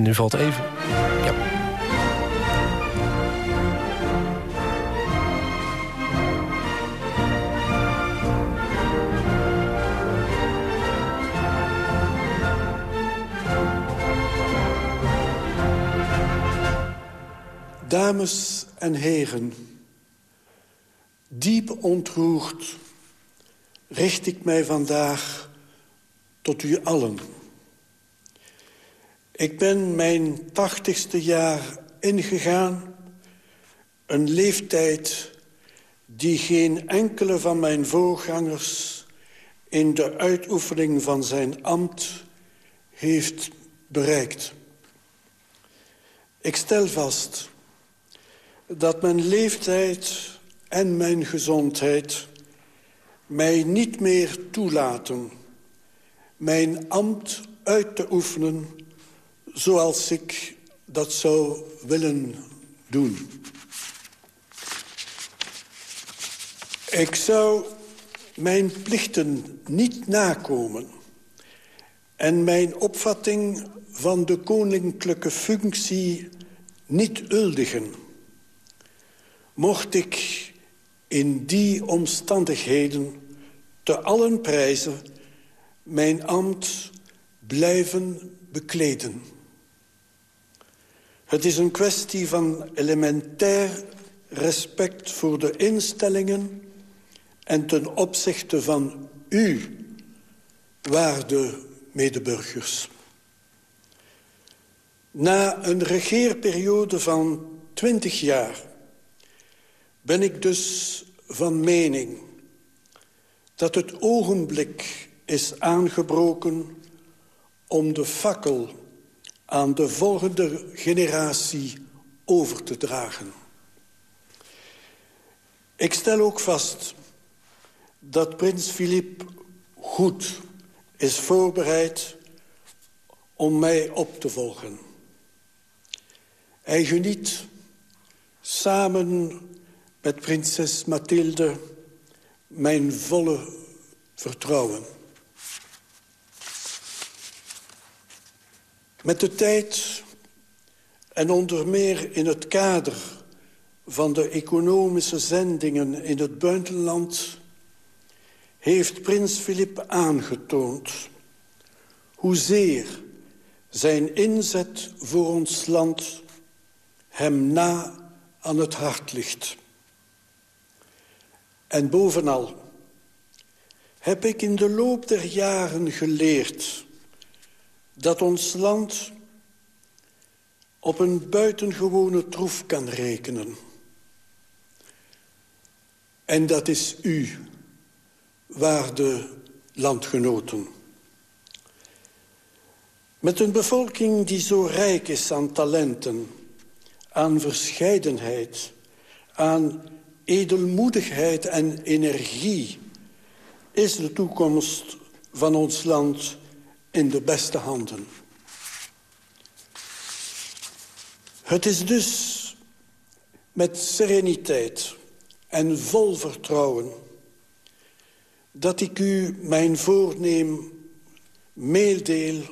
Nu valt even... Ja. Dames en heren, diep ontroerd richt ik mij vandaag tot u allen. Ik ben mijn tachtigste jaar ingegaan, een leeftijd die geen enkele van mijn voorgangers in de uitoefening van zijn ambt heeft bereikt. Ik stel vast dat mijn leeftijd en mijn gezondheid mij niet meer toelaten mijn ambt uit te oefenen zoals ik dat zou willen doen. Ik zou mijn plichten niet nakomen en mijn opvatting van de koninklijke functie niet uldigen mocht ik in die omstandigheden te allen prijzen mijn ambt blijven bekleden. Het is een kwestie van elementair respect voor de instellingen... en ten opzichte van u, waarde medeburgers. Na een regeerperiode van twintig jaar ben ik dus van mening dat het ogenblik is aangebroken om de fakkel aan de volgende generatie over te dragen. Ik stel ook vast dat prins Filip goed is voorbereid om mij op te volgen. Hij geniet samen met prinses Mathilde mijn volle vertrouwen. Met de tijd en onder meer in het kader van de economische zendingen in het buitenland... heeft prins Filip aangetoond hoezeer zijn inzet voor ons land hem na aan het hart ligt. En bovenal heb ik in de loop der jaren geleerd... dat ons land op een buitengewone troef kan rekenen. En dat is u, waarde landgenoten. Met een bevolking die zo rijk is aan talenten, aan verscheidenheid... aan edelmoedigheid en energie is de toekomst van ons land in de beste handen. Het is dus met sereniteit en vol vertrouwen... dat ik u mijn voorneem meedeel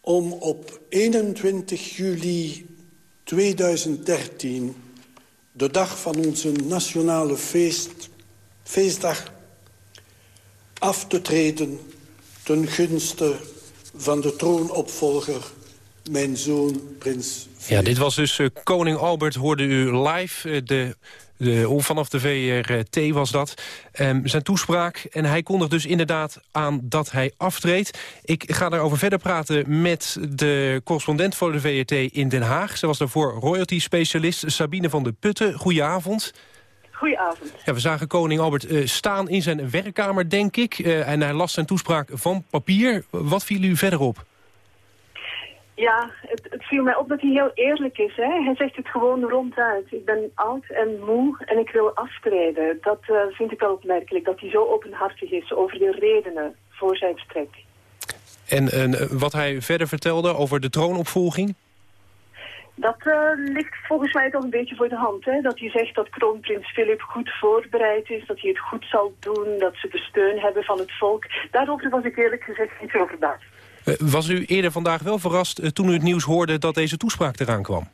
om op 21 juli 2013 de dag van onze nationale feest, feestdag af te treden ten gunste van de troonopvolger, mijn zoon prins Ja, dit was dus uh, koning Albert, hoorde u live. Uh, de, de, vanaf de VRT was dat. Um, zijn toespraak. En hij kondigt dus inderdaad aan dat hij aftreedt. Ik ga daarover verder praten met de correspondent voor de VRT in Den Haag. Ze was daarvoor royalty-specialist Sabine van de Putten. Goedenavond. Goedenavond. Ja, we zagen koning Albert uh, staan in zijn werkkamer, denk ik. Uh, en hij las zijn toespraak van papier. Wat viel u verder op? Ja, het, het, viel mij op dat hij heel eerlijk is. Hè? Hij zegt het gewoon ronduit. Ik ben oud en moe en ik wil aftreden. Dat uh, vind ik wel opmerkelijk, dat hij zo openhartig is over de redenen voor zijn vertrek. En, en wat hij verder vertelde over de troonopvolging? Dat uh, ligt volgens mij toch een beetje voor de hand. Hè? Dat hij zegt dat kroonprins Philip goed voorbereid is, dat hij het goed zal doen, dat ze de steun hebben van het volk. Daarover was ik eerlijk gezegd niet zo verbaasd. was u eerder vandaag wel verrast toen u het nieuws hoorde dat deze toespraak eraan kwam?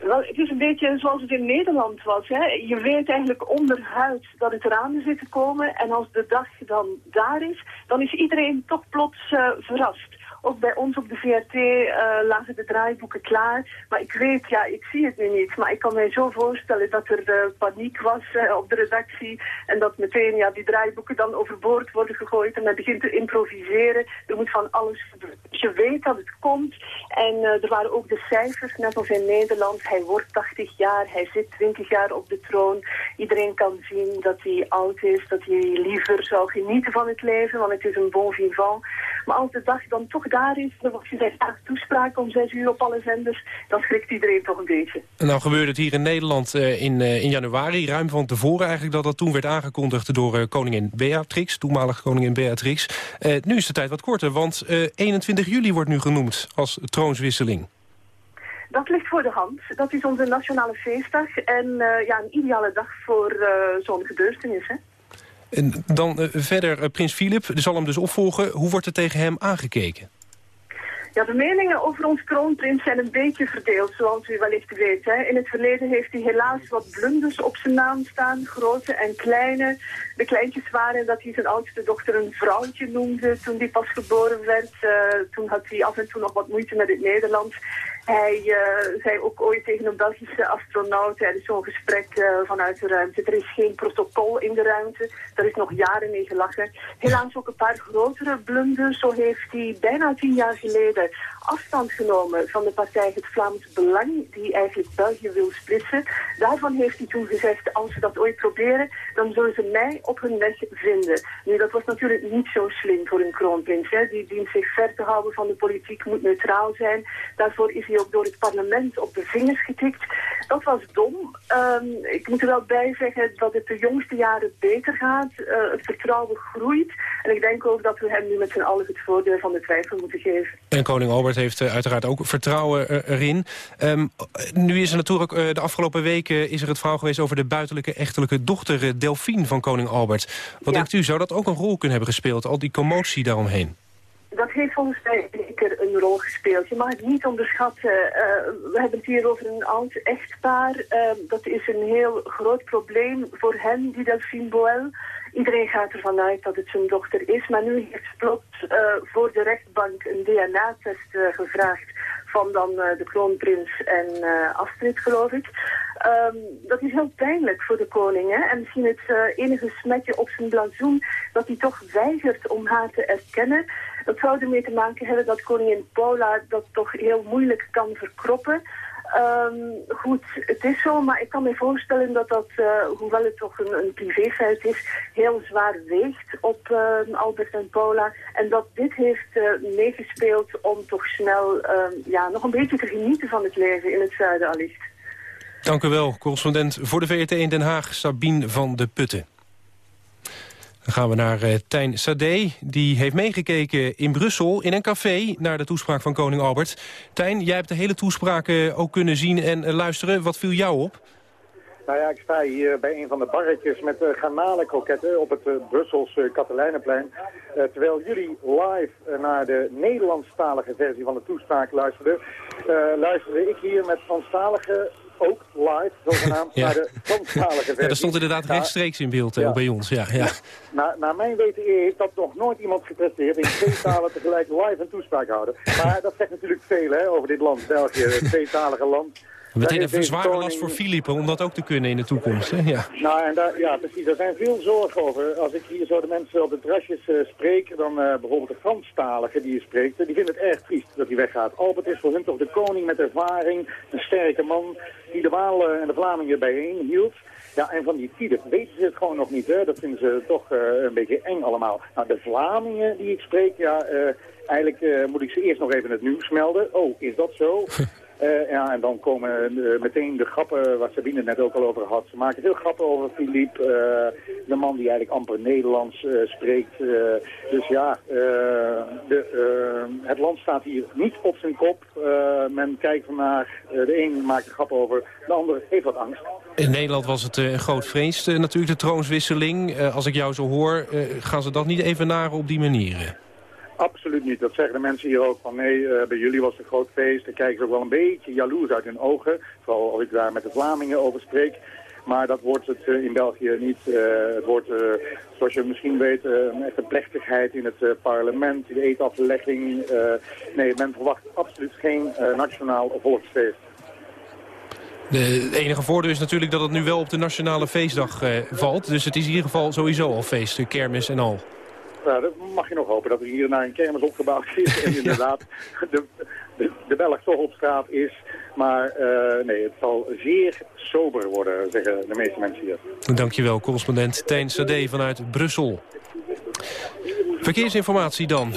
Wel, het is een beetje zoals het in Nederland was. Hè. Je weet eigenlijk onderhuid dat het eraan zit te komen. En als de dag dan daar is, dan is iedereen toch plots verrast. Ook bij ons op de VRT uh, lagen de draaiboeken klaar. Maar ik weet, ja, ik zie het nu niet. Maar ik kan mij zo voorstellen dat er uh, paniek was uh, op de redactie. En dat meteen ja, die draaiboeken dan overboord worden gegooid. En men begint te improviseren. Er moet van alles. Dus je weet dat het komt. En er waren ook de cijfers, net als in Nederland. Hij wordt 80 jaar, hij zit 20 jaar op de troon. Iedereen kan zien dat hij oud is, dat hij liever zou genieten van het leven. Want het is een bon vivant. Maar als de dag dan toch daar is, dan wordt gezegd, ah, toespraak om zes uur op alle zenders, dan schrikt iedereen toch een beetje. En nou gebeurde het hier in Nederland uh, in, uh, in januari, ruim van tevoren eigenlijk, dat dat toen werd aangekondigd door uh, koningin Beatrix, toenmalige koningin Beatrix. nu is de tijd wat korter, want 21 juli wordt nu genoemd als troonswisseling. Dat ligt voor de hand. Dat is onze nationale feestdag en ja, een ideale dag voor zo'n gebeurtenis. Hè? En dan uh, verder prins Filip, zal hem dus opvolgen. Hoe wordt er tegen hem aangekeken? Ja, de meningen over ons kroonprins zijn een beetje verdeeld, zoals u wellicht weet. Hè. In het verleden heeft hij helaas wat blunders op zijn naam staan, grote en kleine. De kleintjes waren dat hij zijn oudste dochter een vrouwtje noemde toen die pas geboren werd. Uh, toen had hij af en toe nog wat moeite met het Nederlands. Hij uh, zei ook ooit tegen een Belgische astronaut tijdens zo'n gesprek uh, vanuit de ruimte. Er is geen protocol in de ruimte. Daar is nog jaren mee gelachen. Helaas ook een paar grotere blunders. Zo heeft hij bijna tien jaar geleden afstand genomen van de partij Het Vlaams Belang, die eigenlijk België wil splitsen. Daarvan heeft hij toen gezegd, als ze dat ooit proberen, dan zullen ze mij op hun weg vinden. Nu, dat was natuurlijk niet zo slim voor een kroonprins. Hè. Die dient zich ver te houden van de politiek, moet neutraal zijn. Daarvoor is hij ook door het parlement op de vingers getikt. Dat was dom. Um, ik moet er wel bij zeggen dat het de jongste jaren beter gaat. Uh, het vertrouwen groeit. En ik denk ook dat we hem nu met z'n allen het voordeel van de twijfel moeten geven. En koning Albert heeft uh, uiteraard ook vertrouwen uh, erin. Um, nu is er natuurlijk uh, de afgelopen weken is er het verhaal geweest... over de buitenlijke echtelijke dochter Delphine van koning Albert. Wat ja. denkt u, zou dat ook een rol kunnen hebben gespeeld? Al die commotie daaromheen? Dat heeft volgens mij zeker een rol gespeeld. Je mag het niet onderschatten. Uh, we hebben het hier over een oud echtpaar. Uh, dat is een heel groot probleem voor hen, die Delphine Boel. Iedereen gaat ervan uit dat het zijn dochter is. Maar nu heeft plots uh, voor de rechtbank een DNA-test gevraagd van dan de kroonprins en Astrid, geloof ik. Um, dat is heel pijnlijk voor de koning. En misschien het enige smetje op zijn blazoen dat hij toch weigert om haar te erkennen. Dat zou ermee te maken hebben dat koningin Paula dat toch heel moeilijk kan verkroppen. Um, goed, het is zo, maar ik kan me voorstellen dat dat, uh, hoewel het toch een, een privéfeit is, heel zwaar weegt op uh, Albert en Paula. En dat dit heeft uh, meegespeeld om toch snel ja, nog een beetje te genieten van het leven in het zuiden allicht. Dank u wel, correspondent voor de VRT in Den Haag, Sabine van de Putten. Dan gaan we naar uh, Tijn Sade. Die heeft meegekeken in Brussel in een café naar de toespraak van koning Albert. Tijn, jij hebt de hele toespraak uh, ook kunnen zien en uh, luisteren. Wat viel jou op? Nou ja, ik sta hier bij een van de barretjes met garnalenkroketten op het Brussels uh, Katelijnenplein. terwijl jullie live naar de Nederlandstalige versie van de toespraak luisterden, luisterde ik hier met Franstalige ook live, zogenaamd, ja. naar de Franstalige versie. Ja, dat stond inderdaad rechtstreeks in beeld ja. bij ons. Ja, ja. Na, naar mijn weten heeft dat nog nooit iemand gepresteerd in twee talen tegelijk live een toespraak houden. Maar dat zegt natuurlijk veel hè, over dit land, België, het tweetalige land. Meteen een zware last voor Philippe om dat ook te kunnen in de toekomst. Hè? Ja. Nou, en daar, ja, precies. Er zijn veel zorgen over. Als ik hier zo de mensen op de terrasjes uh, spreek, dan uh, bijvoorbeeld de Franstalige die je spreekt, die vinden het erg triest dat hij weggaat. Albert is voor hun toch de koning met ervaring, een sterke man die de Walen en de Vlamingen bijeen hield. Ja, en van die Fides weten ze het gewoon nog niet. Hè? Dat vinden ze toch uh, een beetje eng allemaal. Nou, de Vlamingen die ik spreek, ja, eigenlijk moet ik ze eerst nog even het nieuws melden. Oh, is dat zo? Uh, ja, en dan komen uh, meteen de grappen waar Sabine net ook al over had. Ze maken veel grappen over Philippe, uh, de man die eigenlijk amper Nederlands spreekt. dus ja, de, het land staat hier niet op zijn kop. men kijkt vandaag, de een maakt er grappen over, de ander heeft wat angst. In Nederland was het een groot feest natuurlijk, de troonswisseling. als ik jou zo hoor, gaan ze dat niet even naren op die manier? Absoluut niet. Dat zeggen de mensen hier ook van nee, uh, bij jullie was het een groot feest. Dan kijken ze wel een beetje jaloers uit hun ogen. Vooral als ik daar met de Vlamingen over spreek. Maar dat wordt het uh, in België niet. Uh, het wordt, zoals je misschien weet, een echte plechtigheid in het parlement, de eetaflegging. nee, men verwacht absoluut geen nationaal volksfeest. De enige voordeel is natuurlijk dat het nu wel op de nationale feestdag valt. Dus het is in ieder geval sowieso al feest, kermis en al. Nou, dat mag je nog hopen, dat er hier naar een kermis opgebouwd is. En inderdaad, de, de, de Belg toch op straat is. Maar uh, nee, het zal zeer sober worden, zeggen de meeste mensen hier. Dankjewel, correspondent Tijn Sade vanuit Brussel. Verkeersinformatie dan.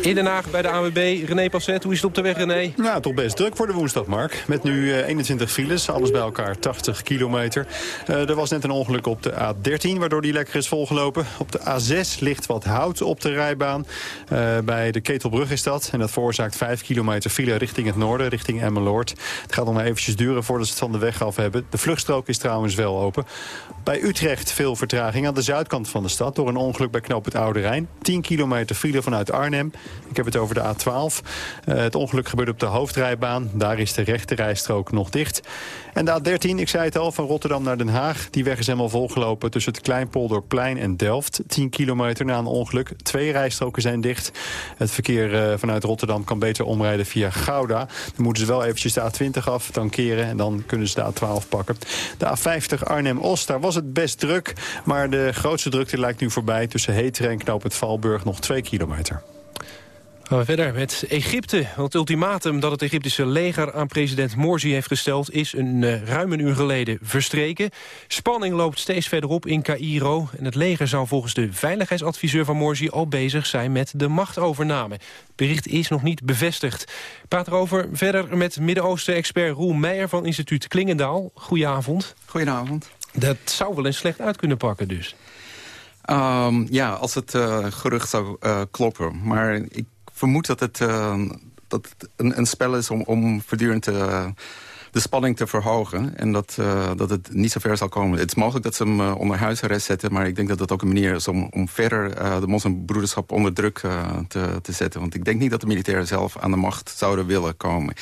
In Den Haag bij de ANWB, René Passet. Hoe is het op de weg, René? Nou, toch best druk voor de woensdag, Mark. Met nu 21 eh, files, alles bij elkaar 80 kilometer. Uh, er was net een ongeluk op de A13, waardoor die lekker is volgelopen. Op de A6 ligt wat hout op de rijbaan. Uh, bij de Ketelbrug is dat. En dat veroorzaakt 5 kilometer file richting het noorden, richting Emmeloord. Het gaat nog eventjes duren voordat ze het van de weg af hebben. De vluchtstrook is trouwens wel open. Bij Utrecht veel vertraging aan de zuidkant van de stad... door een ongeluk bij knoop het Oude Rijn. 10 kilometer file vanuit Arnhem. Ik heb het over de A12. Uh, het ongeluk gebeurde op de hoofdrijbaan. Daar is de rechte rijstrook nog dicht. En de A13, ik zei het al, van Rotterdam naar Den Haag. Die weg is helemaal volgelopen tussen het Kleinpolderplein en Delft. 10 kilometer na een ongeluk. Twee rijstroken zijn dicht. Het verkeer uh, vanuit Rotterdam kan beter omrijden via Gouda. Dan moeten ze wel eventjes de A20 af, dan keren... en dan kunnen ze de A12 pakken. De A50 Arnhem-Oost, daar was het best druk. Maar de grootste drukte lijkt nu voorbij. Tussen Heteren en Knoop het Valburg nog 2 kilometer. Gaan we verder met Egypte. Het ultimatum dat het Egyptische leger aan president Morsi heeft gesteld... is een uh, ruim een uur geleden verstreken. Spanning loopt steeds verder op in Cairo. En het leger zou volgens de veiligheidsadviseur van Morsi... al bezig zijn met de machtovername. Het bericht is nog niet bevestigd. Ik praat erover verder met Midden-Oosten-expert Roel Meijer... van instituut Klingendaal. Goedenavond. Goedenavond. Dat zou wel eens slecht uit kunnen pakken dus. Um, ja, als het uh, gerucht zou uh, kloppen. Maar ik vermoed dat het, uh, dat een, een, spel is om, om voortdurend uh, de spanning te verhogen. En dat, uh, dat het niet zo ver zal komen. Het is mogelijk dat ze hem onder huisarrest zetten. Maar ik denk dat dat ook een manier is om, om verder de moslimbroederschap onder druk te, te zetten. Want ik denk niet dat de militairen zelf aan de macht zouden willen komen.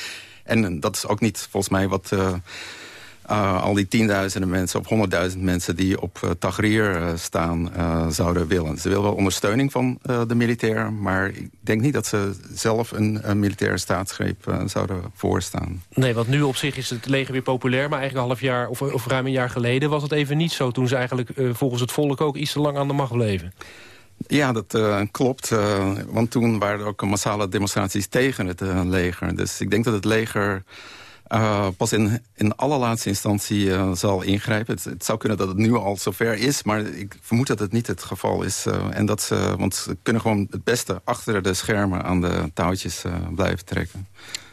En dat is ook niet volgens mij wat uh, al die tienduizenden mensen of honderdduizend mensen die op uh, Tahrir uh, staan zouden willen. Ze willen wel ondersteuning van de militair, maar ik denk niet dat ze zelf een, een militaire staatsgreep zouden voorstaan. Nee, want nu op zich is het leger weer populair, maar eigenlijk een half jaar of, of ruim een jaar geleden was het even niet zo toen ze eigenlijk volgens het volk ook iets te lang aan de macht bleven. Ja, dat uh, klopt. Uh, want toen waren er ook massale demonstraties tegen het uh, leger. Dus ik denk dat het leger uh, pas in, in allerlaatste instantie uh, zal ingrijpen. Het, zou kunnen dat het nu al zover is, maar ik vermoed dat het niet het geval is. Uh, en dat ze, want ze kunnen gewoon het beste achter de schermen aan de touwtjes blijven trekken.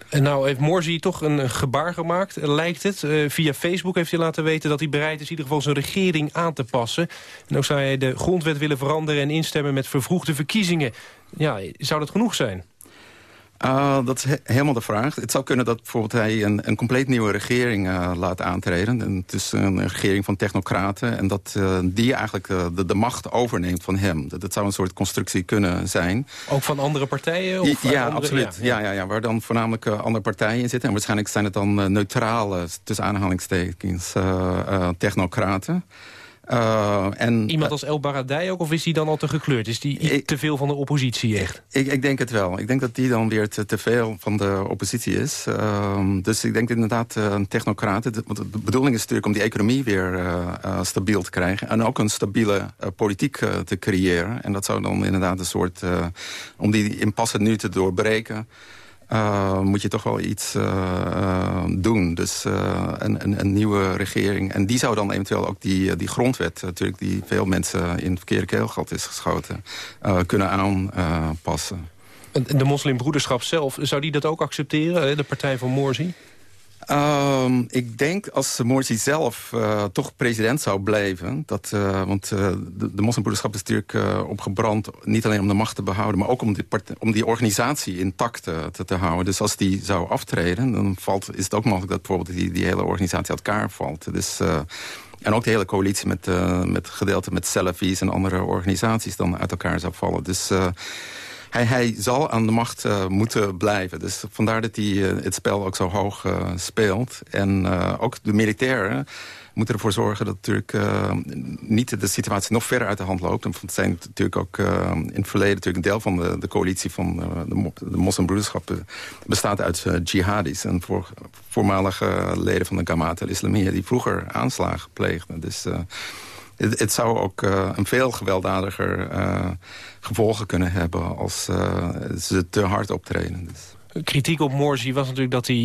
En nou heeft Morsi toch een gebaar gemaakt, lijkt het. via Facebook heeft hij laten weten dat hij bereid is... in ieder geval zijn regering aan te passen. En ook zou hij de grondwet willen veranderen... en instemmen met vervroegde verkiezingen. Ja, zou dat genoeg zijn? Uh, dat is helemaal de vraag. Het zou kunnen dat bijvoorbeeld hij een, een compleet nieuwe regering uh, laat aantreden. En het is een regering van technocraten. En dat uh, die eigenlijk de, de, macht overneemt van hem. Dat, dat, zou een soort constructie kunnen zijn. Ook van andere partijen? Of ja, andere, absoluut. Ja, ja. Ja, waar dan voornamelijk andere partijen in zitten. En waarschijnlijk zijn het dan neutrale, tussen aanhalingstekens, technocraten. Uh, en, Iemand als El Baradei ook, of is hij dan al te gekleurd? Is die te veel van de oppositie echt? Ik, ik, denk het wel. Ik denk dat die dan weer te, te veel van de oppositie is. Uh, dus ik denk inderdaad uh, een technocraat. Want de bedoeling is natuurlijk om die economie weer uh, stabiel te krijgen. En ook een stabiele politiek te creëren. En dat zou dan inderdaad een soort... om die impasse nu te doorbreken... Uh, moet je toch wel iets uh, doen. Dus een, een, een, nieuwe regering. En die zou dan eventueel ook die, die grondwet... natuurlijk die veel mensen in het verkeerde keelgat is geschoten... kunnen aanpassen. De moslimbroederschap zelf, zou die dat ook accepteren? De partij van Morsi? Um, ik denk als Morsi zelf uh, toch president zou blijven... Dat, uh, want uh, de, de moslimbroederschap is natuurlijk opgebrand... niet alleen om de macht te behouden... maar ook om die, om die organisatie intact te, te, houden. Dus als die zou aftreden... dan valt, is het ook mogelijk dat bijvoorbeeld die, die hele organisatie uit elkaar valt. Dus en ook de hele coalitie met, met gedeelte met Salafi's en andere organisaties dan uit elkaar zou vallen. Dus hij, zal aan de macht moeten blijven. Dus vandaar dat hij het spel ook zo hoog speelt. En ook de militairen moeten ervoor zorgen dat natuurlijk niet de situatie nog verder uit de hand loopt. En het zijn natuurlijk ook in het verleden natuurlijk een deel van de, de coalitie van de, de moslimbroederschap bestaat uit jihadis en voor, voormalige leden van de Gamat al-Islamiyah die vroeger aanslagen pleegden. Dus het, zou ook een veel gewelddadiger gevolgen kunnen hebben als ze te hard optreden. Dus kritiek op Morsi was natuurlijk dat hij,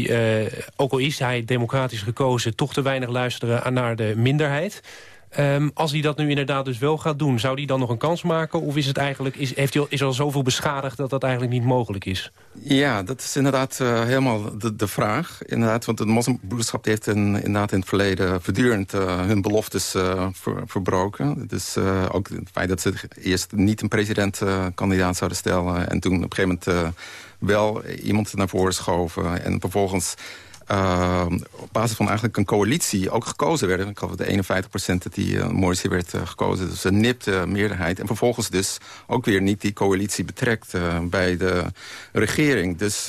uh, ook al is hij democratisch gekozen... toch te weinig luisteren naar de minderheid. Um, als hij dat nu inderdaad dus wel gaat doen, zou hij dan nog een kans maken? Of is het eigenlijk, is, heeft hij, is al zoveel beschadigd dat dat eigenlijk niet mogelijk is? Ja, dat is inderdaad uh, helemaal de, de vraag. Inderdaad, want het moslimbroederschap heeft in, inderdaad in het verleden voortdurend uh, hun beloftes ver, verbroken. Dus ook het feit dat ze eerst niet een presidentkandidaat zouden stellen... en toen op een gegeven moment wel iemand naar voren schoven. En vervolgens uh, op basis van eigenlijk een coalitie ook gekozen werden. Ik dat de 51% dat die uh, werd uh, gekozen. Dus een nipte meerderheid. En vervolgens dus ook weer niet die coalitie betrekt uh, bij de regering. Dus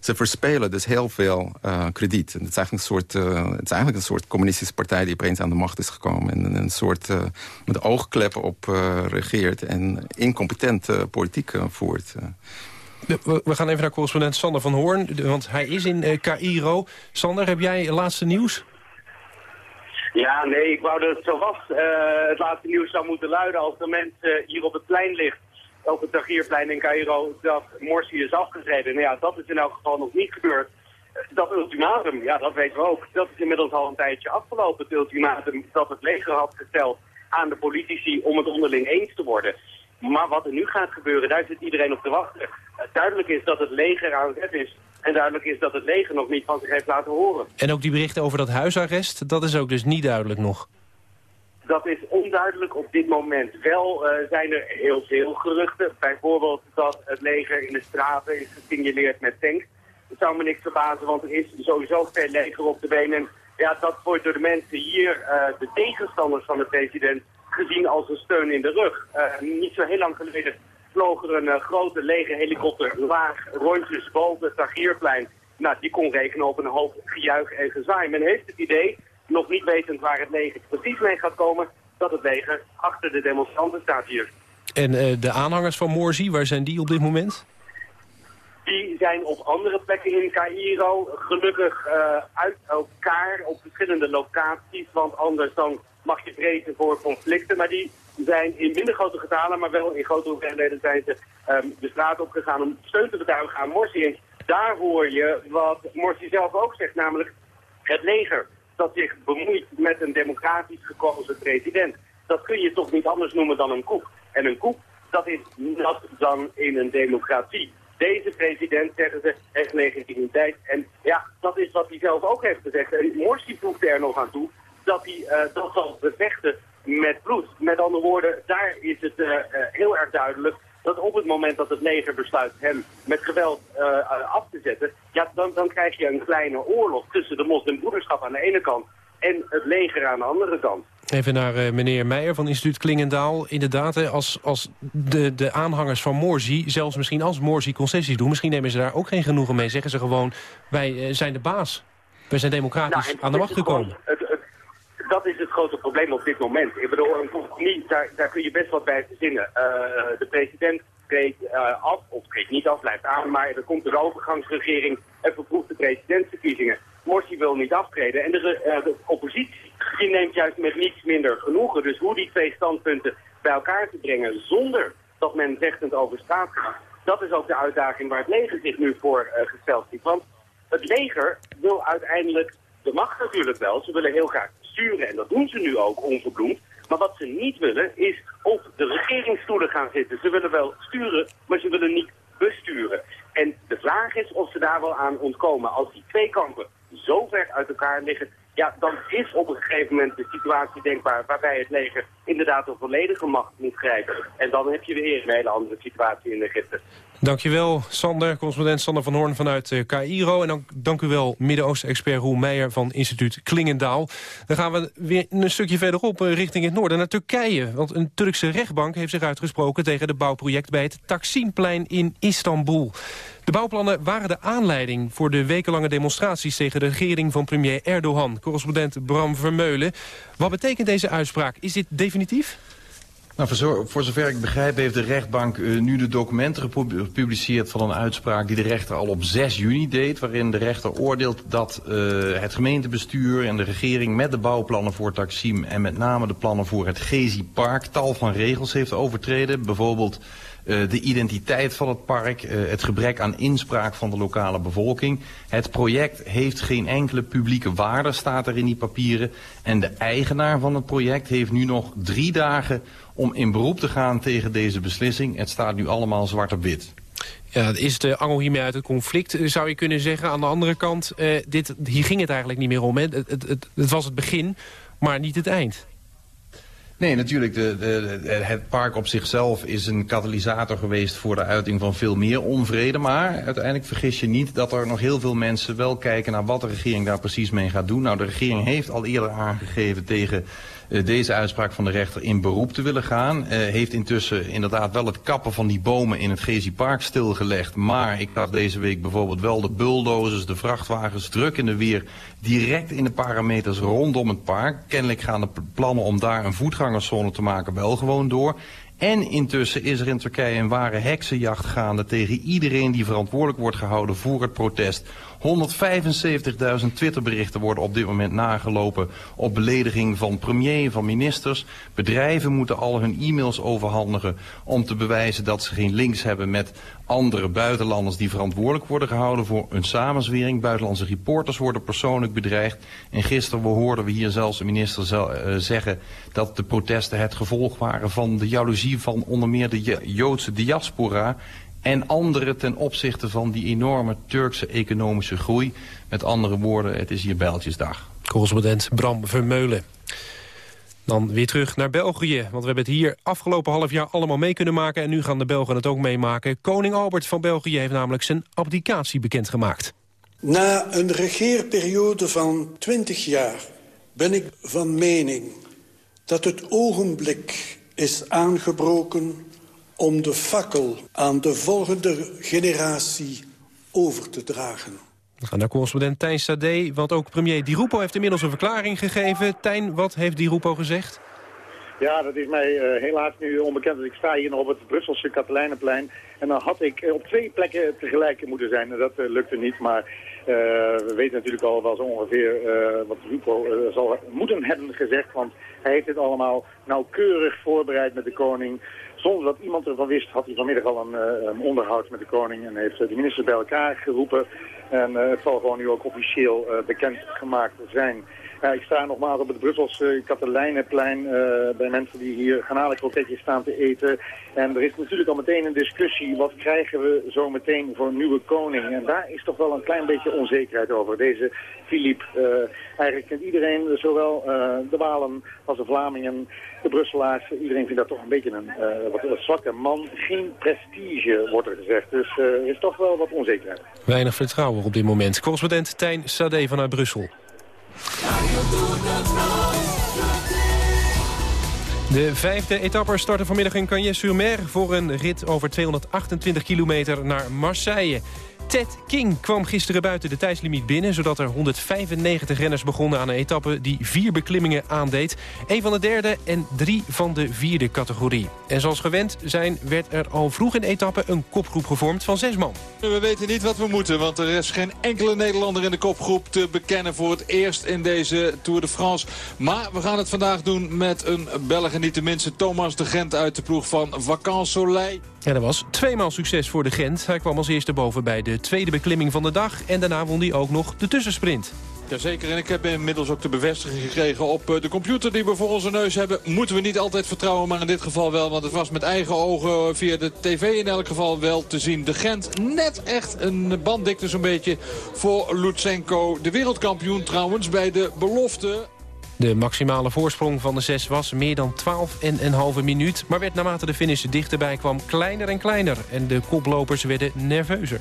ze verspelen dus heel veel krediet. En het, is eigenlijk een soort, het is eigenlijk een soort communistische partij die opeens aan de macht is gekomen. En een soort met oogkleppen op regeert en incompetent politiek voert. We gaan even naar correspondent Sander van Hoorn, want hij is in uh, Cairo. Sander, heb jij laatste nieuws? Ja, nee, ik wou dat het zo was. Uh, het laatste nieuws zou moeten luiden als de mensen hier op het plein ligt, op het Tahrirplein in Cairo, dat Morsi is afgetreden. Nou ja, dat is in elk geval nog niet gebeurd. Dat ultimatum, ja, dat weten we ook. Dat is inmiddels al een tijdje afgelopen, het ultimatum dat het leger had gesteld aan de politici om het onderling eens te worden. Maar wat er nu gaat gebeuren, daar zit iedereen op te wachten. Duidelijk is dat het leger aan het is. En duidelijk is dat het leger nog niet van zich heeft laten horen. En ook die berichten over dat huisarrest, dat is ook dus niet duidelijk nog? Dat is onduidelijk op dit moment. Wel uh, zijn er heel veel geruchten. Bijvoorbeeld dat het leger in de straten is gesignaleerd met tanks. Dat zou me niks verbazen, want er is sowieso veel leger op de benen. En ja, dat wordt door de mensen hier, uh, de tegenstanders van de president, gezien als een steun in de rug. Uh, niet zo heel lang geleden vloog er een uh, grote lege helikopter laag rondjes boven het Tagierplein. Nou, die kon rekenen op een hoop gejuich en gezaai. Men heeft het idee, nog niet wetend waar het leger precies mee gaat komen, dat het leger achter de demonstranten staat hier. En uh, de aanhangers van Morsi, waar zijn die op dit moment? Die zijn op andere plekken in Cairo gelukkig uh, uit elkaar op verschillende locaties. Want anders dan mag je vrezen voor conflicten. Maar die zijn in minder grote getalen, maar wel in grote hoeveelheden zijn ze um, de straat opgegaan om steun te betuigen aan Morsi. En daar hoor je wat Morsi zelf ook zegt, namelijk het leger dat zich bemoeit met een democratisch gekozen president. Dat kun je toch niet anders noemen dan een koep. En een koep, dat is nat dan in een democratie. Deze president, zeggen ze, heeft legitimiteit. En ja, dat is wat hij zelf ook heeft gezegd. En Morsi voegde er nog aan toe dat hij uh, dat zal bevechten met bloed. Met andere woorden, daar is het uh, uh, heel erg duidelijk dat op het moment dat het leger besluit hem met geweld af te zetten, ja, dan, dan krijg je een kleine oorlog tussen de moslimbroederschap aan de ene kant en het leger aan de andere kant. Even naar uh, meneer Meijer van instituut Klingendaal. Inderdaad, als, als de, de aanhangers van Morsi, zelfs misschien als Morsi concessies doen... misschien nemen ze daar ook geen genoegen mee. Zeggen ze gewoon, wij uh, zijn de baas. Wij zijn democratisch nou, aan de macht gekomen. Dat is het grote probleem op dit moment. Ik bedoel, daar, daar kun je best wat bij verzinnen. Uh, de president treedt uh, af, of treedt niet af, blijft aan, maar er komt een overgangsregering en vervroegt de presidentsverkiezingen. Morsi wil niet aftreden en de, uh, de oppositie die neemt juist met niets minder genoegen. Dus hoe die twee standpunten bij elkaar te brengen zonder dat men vechtend over straat gaat, dat is ook de uitdaging waar het leger zich nu voor gesteld ziet. Want het leger wil uiteindelijk de macht natuurlijk wel. Ze willen heel graag sturen en dat doen ze nu ook onverbloemd. Maar wat ze niet willen is op de regeringsstoelen gaan zitten. Ze willen wel sturen, maar ze willen niet besturen. En de vraag is of ze daar wel aan ontkomen. Als die twee kampen zo ver uit elkaar liggen, ja, dan is op een gegeven moment de situatie denkbaar waarbij het leger inderdaad een volledige macht moet grijpen. En dan heb je weer een hele andere situatie in Egypte. Dankjewel, Sander, correspondent Sander van Hoorn vanuit uh, Cairo. En dan, dank u wel, Midden-Oosten-expert Roel Meijer van instituut Klingendaal. Dan gaan we weer een stukje verderop uh, richting het noorden, naar Turkije. Want een Turkse rechtbank heeft zich uitgesproken tegen de bouwproject bij het Taksimplein in Istanbul. De bouwplannen waren de aanleiding voor de wekenlange demonstraties tegen de regering van premier Erdogan. Correspondent Bram Vermeulen. Wat betekent deze uitspraak? Is dit definitief? Nou, voor, voor, zover ik begrijp heeft de rechtbank uh, nu de documenten gepubliceerd van een uitspraak die de rechter al op 6 juni deed. Waarin de rechter oordeelt dat uh, het gemeentebestuur en de regering met de bouwplannen voor Taksim en met name de plannen voor het Gezi Park tal van regels heeft overtreden. Bijvoorbeeld de identiteit van het park, het gebrek aan inspraak van de lokale bevolking. Het project heeft geen enkele publieke waarde, staat er in die papieren. En de eigenaar van het project heeft nu nog drie dagen om in beroep te gaan tegen deze beslissing. Het staat nu allemaal zwart op wit. Ja, is de angel hiermee uit het conflict, eh, zou je kunnen zeggen. Aan de andere kant, eh, dit, hier ging het eigenlijk niet meer om. Hè. Het, het, het, het was het begin, maar niet het eind. Nee, natuurlijk. De, de, het park op zichzelf is een katalysator geweest voor de uiting van veel meer onvrede. Maar uiteindelijk vergis je niet dat er nog heel veel mensen wel kijken naar wat de regering daar precies mee gaat doen. Nou, de regering heeft al eerder aangegeven tegen deze uitspraak van de rechter in beroep te willen gaan. Uh, heeft intussen inderdaad wel het kappen van die bomen in het Gezi Park stilgelegd. Maar ik zag deze week bijvoorbeeld wel de bulldozers, de vrachtwagens druk in de weer direct in de parameters rondom het park. Kennelijk gaan de plannen om daar een voetgangerszone te maken wel gewoon door. En intussen is er in Turkije een ware heksenjacht gaande tegen iedereen die verantwoordelijk wordt gehouden voor het protest. 175.000 Twitterberichten worden op dit moment nagelopen op belediging van premier, van ministers. Bedrijven moeten al hun e-mails overhandigen om te bewijzen dat ze geen links hebben met andere buitenlanders die verantwoordelijk worden gehouden voor een samenzwering. Buitenlandse reporters worden persoonlijk bedreigd. En gisteren hoorden we hier zelfs de minister uh, zeggen dat de protesten het gevolg waren van de jaloezie van onder meer de Joodse diaspora en anderen ten opzichte van die enorme Turkse economische groei. Met andere woorden, het is hier Bijltjesdag. Correspondent Bram Vermeulen. Dan weer terug naar België, want we hebben het hier afgelopen half jaar allemaal mee kunnen maken... en nu gaan de Belgen het ook meemaken. Koning Albert van België heeft namelijk zijn abdicatie bekendgemaakt. Na een regeerperiode van 20 jaar ben ik van mening dat het ogenblik is aangebroken om de fakkel aan de volgende generatie over te dragen. We gaan naar correspondent Tijn Sade, want ook premier Di Rupo heeft inmiddels een verklaring gegeven. Tijn, wat heeft Di Rupo gezegd? Ja, dat is mij uh, helaas nu onbekend. Ik sta hier nog op het Brusselse Katelijnenplein. En dan had ik op twee plekken tegelijk moeten zijn. En dat uh, lukte niet, maar uh, we weten natuurlijk al wel zo ongeveer wat Rupo zal moeten hebben gezegd. Want hij heeft dit allemaal nauwkeurig voorbereid met de koning. Zonder dat iemand ervan wist, had hij vanmiddag al een, uh, een onderhoud met de koning en heeft de ministers bij elkaar geroepen. En uh, het zal gewoon nu ook officieel uh, bekend gemaakt zijn. Ik sta nogmaals op het Brusselse Katelijnenplein uh, bij mensen die hier kroketjes staan te eten. En er is natuurlijk al meteen een discussie, wat krijgen we zo meteen voor een nieuwe koning? En daar is toch wel een klein beetje onzekerheid over. Deze Philippe, uh, eigenlijk kent iedereen, zowel de Walen als de Vlamingen, de Brusselaars, iedereen vindt dat toch een beetje een wat, wat zwakke man. Geen prestige, wordt er gezegd. Dus er is toch wel wat onzekerheid. Weinig vertrouwen op dit moment. Correspondent Tijn Sade vanuit Brussel. De vijfde etappe startte vanmiddag in Cagnes-sur-Mer... voor een rit over 228 kilometer naar Marseille. Ted King kwam gisteren buiten de tijdslimiet binnen... zodat er 195 renners begonnen aan een etappe die vier beklimmingen aandeed. Een van de derde en drie van de vierde categorie. En zoals gewend zijn, werd er al vroeg in etappe een kopgroep gevormd van zes man. We weten niet wat we moeten, want er is geen enkele Nederlander in de kopgroep te bekennen... voor het eerst in deze Tour de France. Maar we gaan het vandaag doen met een Belg en niet de minste Thomas de Gent uit de ploeg van Vacances Soleil. Ja, dat was tweemaal succes voor de Gent. Hij kwam als eerste boven bij de tweede beklimming van de dag. En daarna won hij ook nog de tussensprint. Jazeker, en ik heb inmiddels ook de bevestiging gekregen op eh, de computer die we voor onze neus hebben. Moeten we niet altijd vertrouwen, maar in dit geval wel. Want het was met eigen ogen via de tv in elk geval wel te zien. De Gent net echt een banddikte zo'n beetje voor Lutsenko. De wereldkampioen trouwens bij de belofte. De maximale voorsprong van de zes was meer dan 12,5 minuut... maar werd naarmate de finish dichterbij kwam kleiner en kleiner... en de koplopers werden nerveuzer.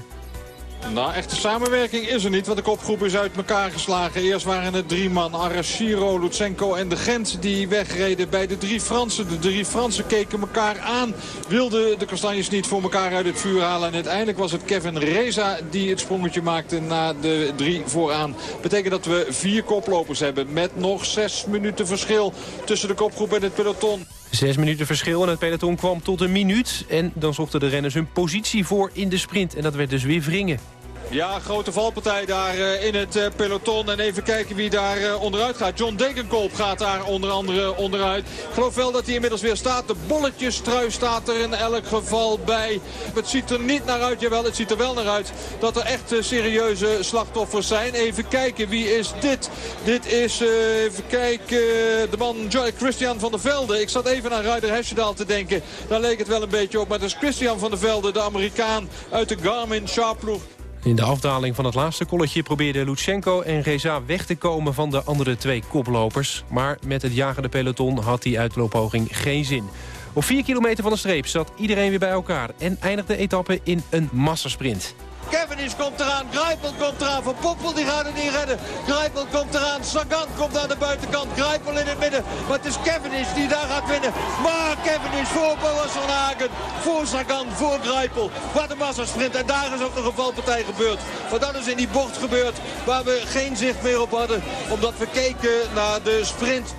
Nou, echte samenwerking is er niet, want de kopgroep is uit elkaar geslagen. Eerst waren het drie man, Arashiro, Lutsenko en de Gent... die wegreden bij de drie Fransen. De drie Fransen keken elkaar aan, wilden de kastanjes niet voor elkaar uit het vuur halen. En uiteindelijk was het Kevin Reza die het sprongetje maakte na de drie vooraan. Betekent dat we vier koplopers hebben met nog zes minuten verschil... tussen de kopgroep en het peloton. Zes minuten verschil en het peloton kwam tot een minuut. En dan zochten de renners hun positie voor in de sprint. En dat werd dus weer wringen. Ja, grote valpartij daar eh, in het eh, peloton. En even kijken wie daar eh, onderuit gaat. John Degenkolb gaat daar onder andere onderuit. Ik geloof wel dat hij inmiddels weer staat. De bolletjestrui staat er in elk geval bij. Het ziet er niet naar uit, jawel, het ziet er wel naar uit... dat er echt serieuze slachtoffers zijn. Even kijken, wie is dit? Dit is, even kijken, de man Christian van der Velde. Ik zat even aan Ruider Hesjedaal te denken. Daar leek het wel een beetje op. Maar dat is Christian van der Velde, de Amerikaan uit de Garmin Sharploeg. In de afdaling van het laatste kolletje probeerden Lutsenko en Reza weg te komen van de andere twee koplopers. Maar met het jagende peloton had die uitlooppoging geen zin. Op 4 kilometer van de streep zat iedereen weer bij elkaar en eindigde de etappe in een massasprint. Cavendish komt eraan. Grijpel komt eraan. Van Poppel die gaat het niet redden. Grijpel komt eraan. Sagan komt aan de buitenkant. Grijpel in het midden. Maar het is Cavendish die daar gaat winnen. Maar Cavendish voor Boas van Hagen. Voor Sagan. Voor Grijpel. Wat een massasprint. En daar is ook een valpartij gebeurd. Want dat is in die bocht gebeurd. Waar we geen zicht meer op hadden. Omdat we keken naar de sprint.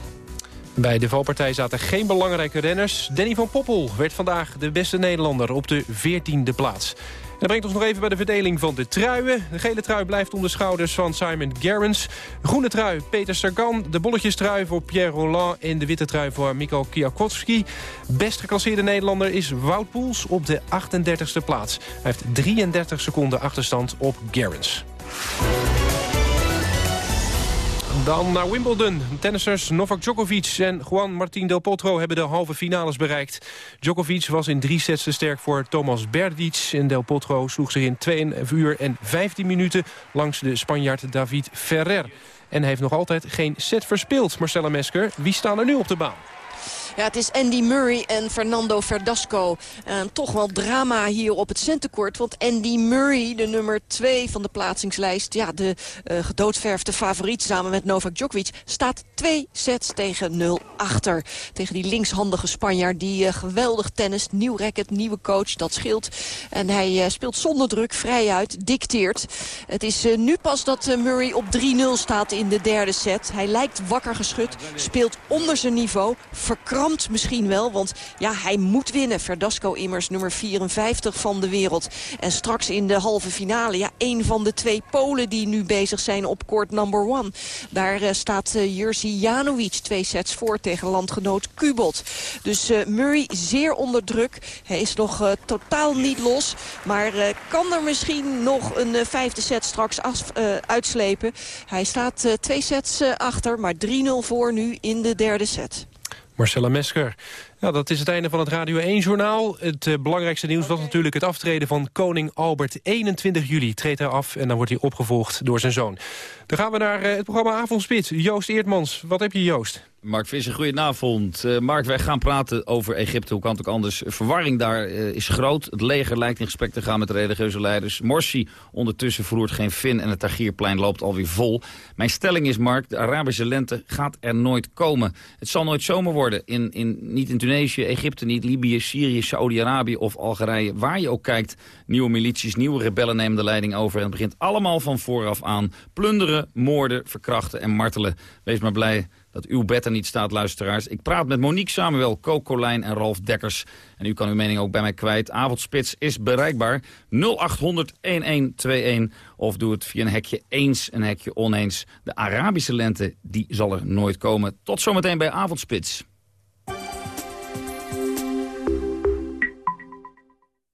Bij de valpartij zaten geen belangrijke renners. Danny van Poppel werd vandaag de beste Nederlander op de 14e plaats. Dat brengt ons nog even bij de verdeling van de truien. De gele trui blijft onder schouders van Simon Gerrans. groene trui Peter Sagan. De bolletjestrui voor Pierre Roland. En de witte trui voor Mikko Kwiatkowski. Best geclasseerde Nederlander is Wout Poels op de 38e plaats. Hij heeft 33 seconden achterstand op Gerrans. Dan naar Wimbledon. Tennissers Novak Djokovic en Juan Martín Del Potro hebben de halve finales bereikt. Djokovic was in drie sets te sterk voor Thomas Berdic. En Del Potro sloeg zich in 2 uur en 15 minuten langs de Spanjaard David Ferrer. En heeft nog altijd geen set verspeeld. Marcella Mesker, wie staan er nu op de baan? Ja, het is Andy Murray en Fernando Verdasco. toch wel drama hier op het centenkort. Want Andy Murray, de nummer 2 van de plaatsingslijst... ja, de uh, gedoodverfde favoriet samen met Novak Djokovic... staat twee sets tegen 0 achter. Tegen die linkshandige Spanjaard die uh, geweldig tennis. Nieuw racket, nieuwe coach, dat scheelt. En hij speelt zonder druk, vrij uit, dicteert. Het is nu pas dat Murray op 3-0 staat in de derde set. Hij lijkt wakker geschud, speelt onder zijn niveau... misschien wel, want ja, hij moet winnen. Verdasco immers nummer 54 van de wereld. En straks in de halve finale, ja, een van de twee Polen die nu bezig zijn op court number one. Daar uh, staat uh, Jerzy Janowicz twee sets voor tegen landgenoot Kubot. Dus uh, Murray zeer onder druk. Hij is nog totaal niet los. Maar kan er misschien nog een vijfde set straks af, uitslepen. Hij staat twee sets achter, maar 3-0 voor nu in de derde set. Marcella Mesker. Ja, dat is het einde van het Radio 1-journaal. Het uh, belangrijkste nieuws was natuurlijk het aftreden van koning Albert. 21 juli treedt hij af en dan wordt hij opgevolgd door zijn zoon. Dan gaan we naar uh, het programma Avondspit. Joost Eertmans, wat heb je Joost? Mark Visser, goedenavond. Uh, Mark, wij gaan praten over Egypte. Hoe kan het ook anders? Verwarring daar uh, is groot. Het leger lijkt in gesprek te gaan met de religieuze leiders. Morsi ondertussen voert geen fin en het Tagierplein loopt alweer vol. Mijn stelling is, Mark, de Arabische lente gaat er nooit komen. Het zal nooit zomer worden. In, in, niet in Tunesië, Egypte niet, Libië, Syrië, Saudi-Arabië of Algerije. Waar je ook kijkt, nieuwe milities, nieuwe rebellen nemen de leiding over. En het begint allemaal van vooraf aan. Plunderen, moorden, verkrachten en martelen. Wees maar blij dat uw bed er niet staat, luisteraars. Ik praat met Monique Samuel, Co Colijn en Ralf Dekkers. En u kan uw mening ook bij mij kwijt. Avondspits is bereikbaar 0800 1121 of doe het via een hekje eens, een hekje oneens. De Arabische lente, die zal er nooit komen. Tot zometeen bij Avondspits.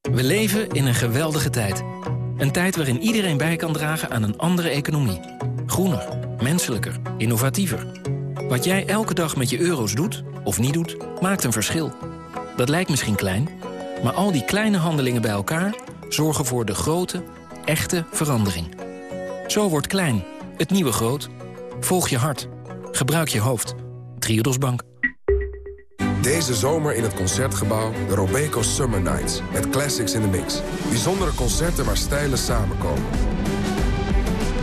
We leven in een geweldige tijd. Een tijd waarin iedereen bij kan dragen aan een andere economie. Groener menselijker, innovatiever. Wat jij elke dag met je euro's doet, of niet doet, maakt een verschil. Dat lijkt misschien klein, maar al die kleine handelingen bij elkaar... zorgen voor de grote, echte verandering. Zo wordt klein, het nieuwe groot. Volg je hart. Gebruik je hoofd. Triodos Bank. Deze zomer in het Concertgebouw de Robeco Summer Nights. Met classics in the mix. Bijzondere concerten waar stijlen samenkomen.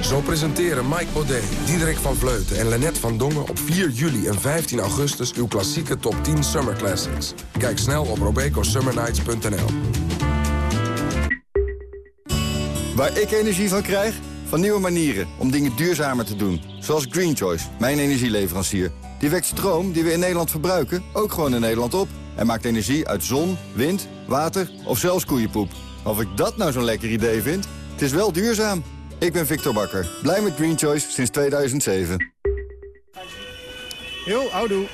Zo presenteren Mike Baudet, Diederik van Vleuten en Lennet van Dongen... op 4 juli en 15 augustus uw klassieke top 10 Summer Classics. Kijk snel op robecosummernights.nl. Waar ik energie van krijg? Van nieuwe manieren om dingen duurzamer te doen. Zoals Green Choice, mijn energieleverancier. Die wekt stroom die we in Nederland verbruiken ook gewoon in Nederland op. En maakt energie uit zon, wind, water of zelfs koeienpoep. Of ik dat nou zo'n lekker idee vind? Het is wel duurzaam. Ik ben Victor Bakker, blij met Green Choice sinds 2007. Yo, houdoe.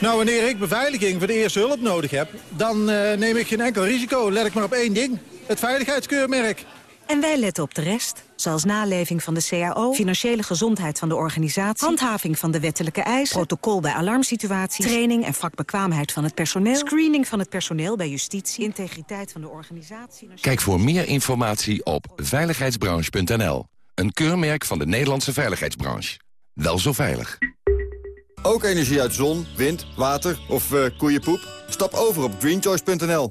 Nou, wanneer ik beveiliging voor de eerste hulp nodig heb... dan eh, neem ik geen enkel risico. Let ik maar op één ding. Het veiligheidskeurmerk. En wij letten op de rest, zoals naleving van de CAO... financiële gezondheid van de organisatie... handhaving van de wettelijke eisen... protocol bij alarmsituaties... training en vakbekwaamheid van het personeel... screening van het personeel bij justitie... integriteit van de organisatie... Kijk voor meer informatie op veiligheidsbranche.nl. Een keurmerk van de Nederlandse veiligheidsbranche. Wel zo veilig. Ook energie uit zon, wind, water of uh, koeienpoep? Stap over op greenchoice.nl.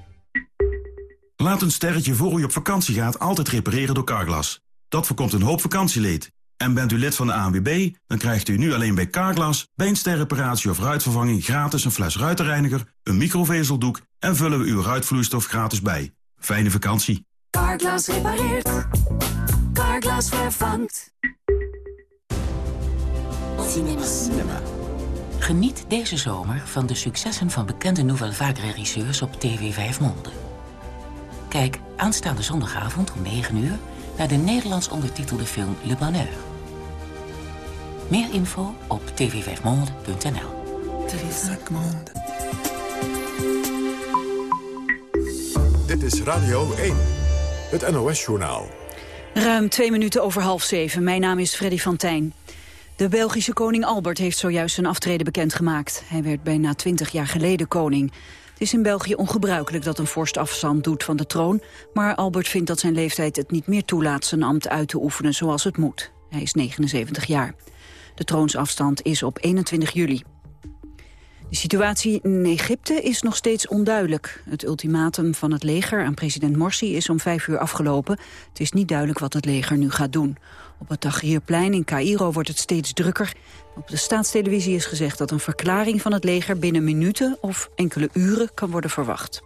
Laat een sterretje voor u op vakantie gaat altijd repareren door Carglass. Dat voorkomt een hoop vakantieleed. En bent u lid van de ANWB, dan krijgt u nu alleen bij Carglass... bij een sterreparatie of ruitvervanging gratis een fles ruitenreiniger... een microvezeldoek en vullen we uw ruitvloeistof gratis bij. Fijne vakantie. Carglass repareert. Carglass vervangt. Cinema. Cinema. Geniet deze zomer van de successen van bekende Nouvelle Vague regisseurs op TV 5 Monde. Kijk aanstaande zondagavond om 9 uur naar de Nederlands ondertitelde film Le Bonheur. Meer info op tv5monde.nl. Dit is Radio 1, het NOS-journaal. Ruim twee minuten over half zeven. Mijn naam is Freddy van Tijn. De Belgische koning Albert heeft zojuist zijn aftreden bekendgemaakt. Hij werd bijna twintig jaar geleden koning. Het is in België ongebruikelijk dat een vorst afstand doet van de troon... maar Albert vindt dat zijn leeftijd het niet meer toelaat zijn ambt uit te oefenen zoals het moet. Hij is 79 jaar. De troonsafstand is op 21 juli. De situatie in Egypte is nog steeds onduidelijk. Het ultimatum van het leger aan president Morsi is om vijf uur afgelopen. Het is niet duidelijk wat het leger nu gaat doen. Op het Tahrirplein in Cairo wordt het steeds drukker. Op de staatstelevisie is gezegd dat een verklaring van het leger binnen minuten of enkele uren kan worden verwacht.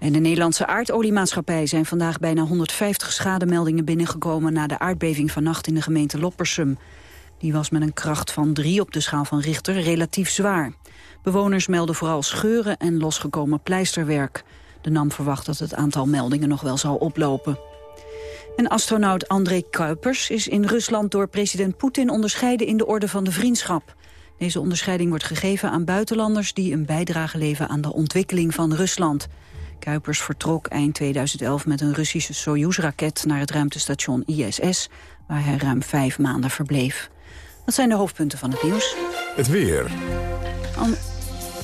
En de Nederlandse aardoliemaatschappij zijn vandaag bijna 150 schademeldingen binnengekomen na de aardbeving vannacht in de gemeente Loppersum. Die was met een kracht van 3 op de schaal van Richter relatief zwaar. Bewoners melden vooral scheuren en losgekomen pleisterwerk. De NAM verwacht dat het aantal meldingen nog wel zal oplopen. En astronaut André Kuipers is in Rusland door president Poetin onderscheiden in de Orde van de Vriendschap. Deze onderscheiding wordt gegeven aan buitenlanders die een bijdrage leveren aan de ontwikkeling van Rusland. Kuipers vertrok eind 2011 met een Russische Soyuz-raket naar het ruimtestation ISS, waar hij ruim vijf maanden verbleef. Dat zijn de hoofdpunten van het nieuws. Het weer.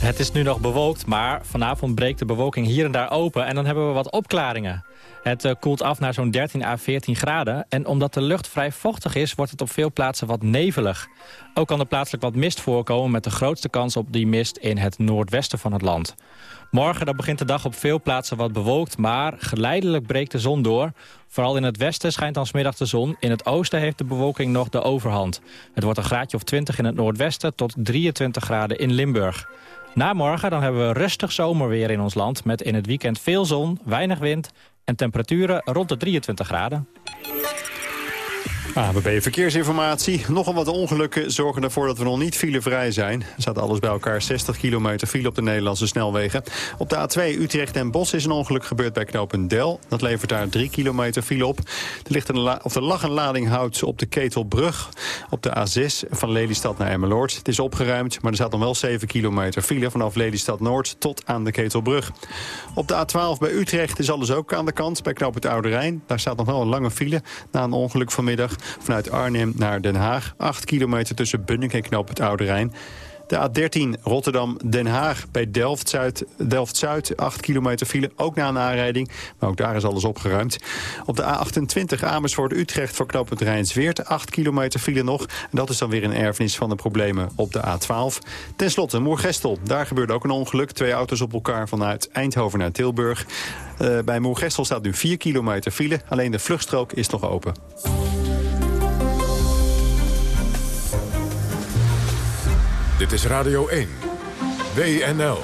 Het is nu nog bewolkt, maar vanavond breekt de bewolking hier en daar open... en dan hebben we wat opklaringen. Het uh, koelt af naar zo'n 13 à 14 graden. En omdat de lucht vrij vochtig is, wordt het op veel plaatsen wat nevelig. Ook kan er plaatselijk wat mist voorkomen... met de grootste kans op die mist in het noordwesten van het land. Morgen dan begint de dag op veel plaatsen wat bewolkt... maar geleidelijk breekt de zon door. Vooral in het westen schijnt dan smiddag de zon. In het oosten heeft de bewolking nog de overhand. Het wordt een graadje of 20 in het noordwesten... tot 23 graden in Limburg. Na morgen dan hebben we rustig zomerweer in ons land... met in het weekend veel zon, weinig wind en temperaturen rond de 23 graden. ABB Verkeersinformatie. Nogal wat ongelukken zorgen ervoor dat we nog niet filevrij zijn. Er staat alles bij elkaar 60 kilometer file op de Nederlandse snelwegen. Op de A2 Utrecht en Bos is een ongeluk gebeurd bij knooppunt Del. Dat levert daar 3 kilometer file op. Er ligt een of de lag een lading hout op de Ketelbrug. Op de A6 van Lelystad naar Emmeloord. Het is opgeruimd, maar er staat nog wel 7 kilometer file... vanaf Lelystad Noord tot aan de Ketelbrug. Op de A12 bij Utrecht is alles ook aan de kant bij knooppunt Oude Rijn. Daar staat nog wel een lange file na een ongeluk vanmiddag vanuit Arnhem naar Den Haag. 8 kilometer tussen Bunnik en Knoop het Oude Rijn. De A13 Rotterdam-Den Haag bij Delft-Zuid, Delft-Zuid 8 kilometer file, ook na een aanrijding. Maar ook daar is alles opgeruimd. Op de A28 Amersfoort-Utrecht voor knooppunt Rijnsweert 8 kilometer file nog. En dat is dan weer een erfenis van de problemen op de A12. Ten slotte Moergestel. Daar gebeurde ook een ongeluk. Twee auto's op elkaar vanuit Eindhoven naar Tilburg. Uh, bij Moergestel staat nu 4 kilometer file. Alleen de vluchtstrook is nog open. Dit is Radio 1. WNL.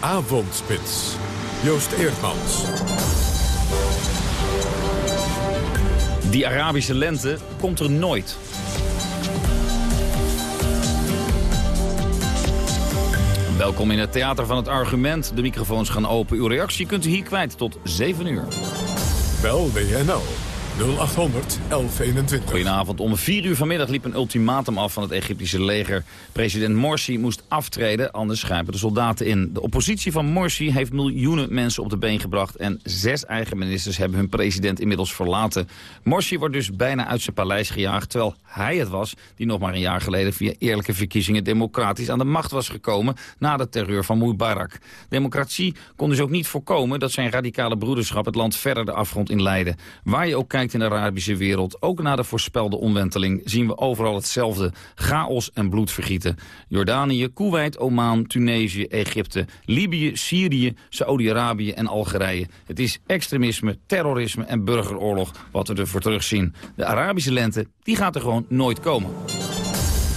Avondspits. Joost Eerdmans. Die Arabische lente komt er nooit. Welkom in het Theater van het Argument. De microfoons gaan open. Uw reactie kunt u hier kwijt tot 7 uur. Bel WNL 0800 1121. Goedenavond. Om 4 uur vanmiddag liep een ultimatum af van het Egyptische leger. President Morsi moest aftreden, anders grijpen de soldaten in. De oppositie van Morsi heeft miljoenen mensen op de been gebracht... en zes eigen ministers hebben hun president inmiddels verlaten. Morsi wordt dus bijna uit zijn paleis gejaagd... terwijl hij het was die nog maar een jaar geleden... via eerlijke verkiezingen democratisch aan de macht was gekomen... na de terreur van Mubarak. Democratie kon dus ook niet voorkomen dat zijn radicale broederschap... het land verder de afgrond in leidde. Waar je ook kijkt in de Arabische wereld, ook na de voorspelde omwenteling, zien we overal hetzelfde. Chaos en bloedvergieten. Jordanië, Kuwait, Oman, Tunesië, Egypte, Libië, Syrië, Saoedi-Arabië en Algerije. Het is extremisme, terrorisme en burgeroorlog wat we ervoor terugzien. De Arabische lente, die gaat er gewoon nooit komen.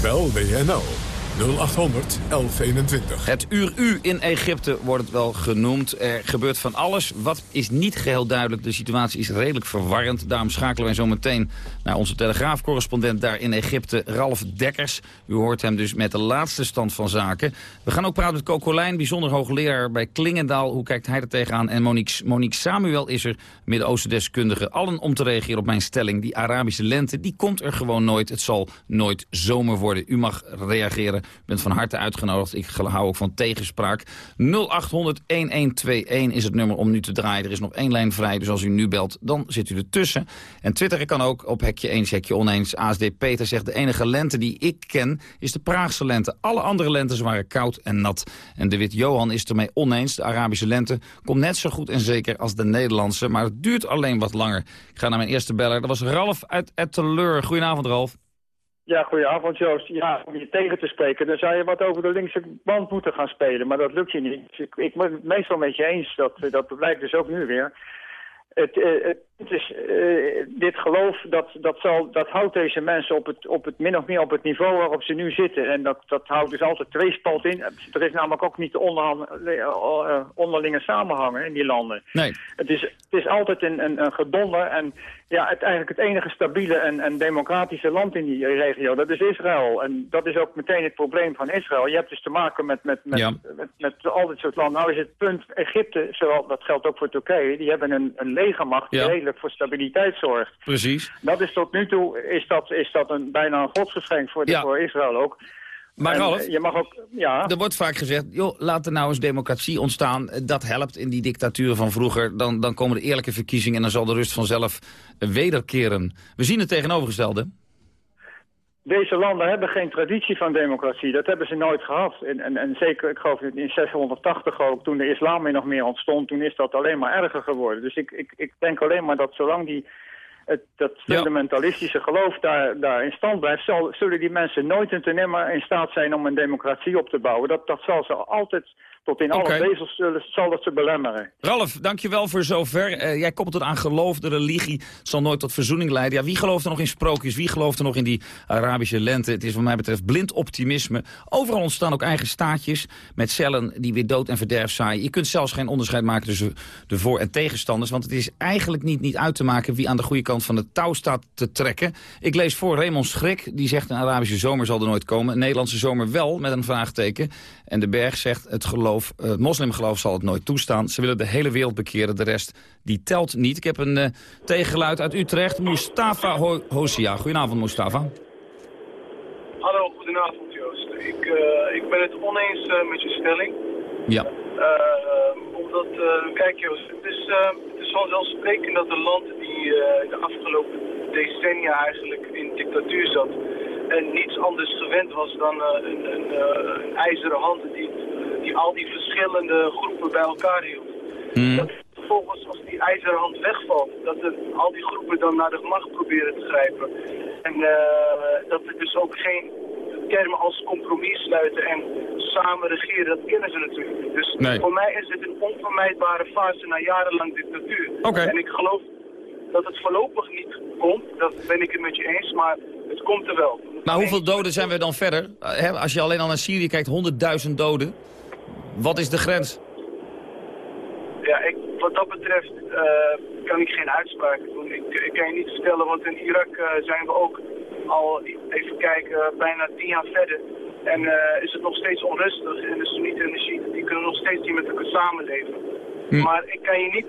Wel WNL 0800 1121. Het uur U in Egypte wordt het wel genoemd. Er gebeurt van alles. Wat is niet geheel duidelijk. De situatie is redelijk verwarrend. Daarom schakelen wij zo meteen naar onze telegraafcorrespondent daar in Egypte, Ralf Dekkers. U hoort hem dus met de laatste stand van zaken. We gaan ook praten met Coco Lijn, bijzonder hoogleraar bij Klingendaal. Hoe kijkt hij er tegenaan? En Monique, Monique Samuel is er, Midden-Oosten deskundige. Allen om te reageren op mijn stelling. Die Arabische lente, die komt er gewoon nooit. Het zal nooit zomer worden. U mag reageren bent van harte uitgenodigd. Ik hou ook van tegenspraak. 0800-1121 is het nummer om nu te draaien. Er is nog één lijn vrij, dus als u nu belt, dan zit u ertussen. En twitteren kan ook op hekje eens, hekje oneens. ASD Peter zegt, de enige lente die ik ken is de Praagse lente. Alle andere lentes waren koud en nat. En de Wit Johan is ermee oneens. De Arabische lente komt net zo goed en zeker als de Nederlandse. Maar het duurt alleen wat langer. Ik ga naar mijn eerste beller. Dat was Ralf uit Etteleur. Goedenavond, Ralf. Ja, goedenavond Joost. Ja, om je tegen te spreken, dan zou je wat over de linkse band moeten gaan spelen. Maar dat lukt je niet. Dus ik, ik ben het meestal met je eens. Dat, dat blijkt dus ook nu weer. Het, uh, het is, uh, dit geloof, dat, dat, zal, dat houdt deze mensen op het, op het min of meer op het niveau waarop ze nu zitten. En dat, dat houdt dus altijd tweespalt in. Er is namelijk ook niet de uh, onderlinge samenhangen in die landen. Nee. Het is, het is altijd een, een, een gedonder en ja, het, eigenlijk het enige stabiele en, en democratische land in die regio, dat is Israël. En dat is ook meteen het probleem van Israël. Je hebt dus te maken met, met, met, ja. met, met, al dit soort landen. Nou is het punt, Egypte, zowel, dat geldt ook voor Turkije, die hebben een, een legermacht die Ja. redelijk voor stabiliteit zorgt. Precies. Dat is tot nu toe is dat, is dat een, bijna een godsgeschenk voor, de, Ja. voor Israël ook. Maar En, Ralf, eh, je mag ook, ja. er wordt vaak gezegd, joh, laat er nou eens democratie ontstaan. Dat helpt in die dictaturen van vroeger. Dan, dan komen de eerlijke verkiezingen en dan zal de rust vanzelf wederkeren. We zien het tegenovergestelde. Deze landen hebben geen traditie van democratie. Dat hebben ze nooit gehad. En, en, en zeker, ik geloof in 680 ook, toen de islam weer nog meer ontstond, toen is dat alleen maar erger geworden. Dus ik, ik, ik denk alleen maar dat zolang die, het, dat fundamentalistische geloof daar, daar in stand blijft, zal, zullen die mensen nooit en ten nimmer in staat zijn om een democratie op te bouwen. Dat, dat zal ze altijd, Tot in alle wezens zullen- zal dat ze belemmeren. Ralf, dankjewel voor zover. Eh, jij koppelt het aan geloof, de religie zal nooit tot verzoening leiden. Ja, wie gelooft er nog in sprookjes? Wie gelooft er nog in die Arabische lente? Het is wat mij betreft blind optimisme. Overal ontstaan ook eigen staatjes met cellen die weer dood en verderf zaaien. Je kunt zelfs geen onderscheid maken tussen de voor- en tegenstanders. Want het is eigenlijk niet, niet uit te maken wie aan de goede kant van het touw staat te trekken. Ik lees voor Raymond Schrik, die zegt een Arabische zomer zal er nooit komen. Een Nederlandse zomer wel, met een vraagteken. En de Berg zegt het geloof, eh, het moslimgeloof zal het nooit toestaan. Ze willen de hele wereld bekeren, de rest die telt niet. Ik heb een eh, tegengeluid uit Utrecht, Mustafa Ho Hosia. Goedenavond Mustafa. Hallo, goedenavond Joost. Ik, eh, ik ben het oneens eh, met je stelling. Ja. Eh, omdat, eh, kijk Joost, het is, eh, het is vanzelfsprekend dat een land die eh, de afgelopen decennia eigenlijk in dictatuur zat en niets anders gewend was dan eh, een, een, eh, een ijzeren hand die, die al die verschillende groepen bij elkaar hield. Dat vervolgens als die ijzeren hand wegvalt, dat er, al die groepen dan naar de macht proberen te grijpen. En eh, dat er dus ook geen termen als compromis sluiten en samen regeren, dat kennen ze natuurlijk niet. Dus Nee. voor mij is het een onvermijdbare fase na jarenlang dictatuur. Oké. En ik geloof dat het voorlopig niet komt, dat ben ik het met je eens, maar het komt er wel. Maar hoeveel doden zijn we dan verder? Eh, als je alleen al naar Syrië kijkt, 100.000 doden. Wat is de grens? Ja, ik, wat dat betreft eh, kan ik geen uitspraak doen. Ik, ik kan je niet vertellen, want in Irak eh, zijn we ook al, even kijken, bijna tien jaar verder. En is het nog steeds onrustig en de Soenieten en de Shiiten die kunnen nog steeds niet met elkaar samenleven. Maar ik kan je niet,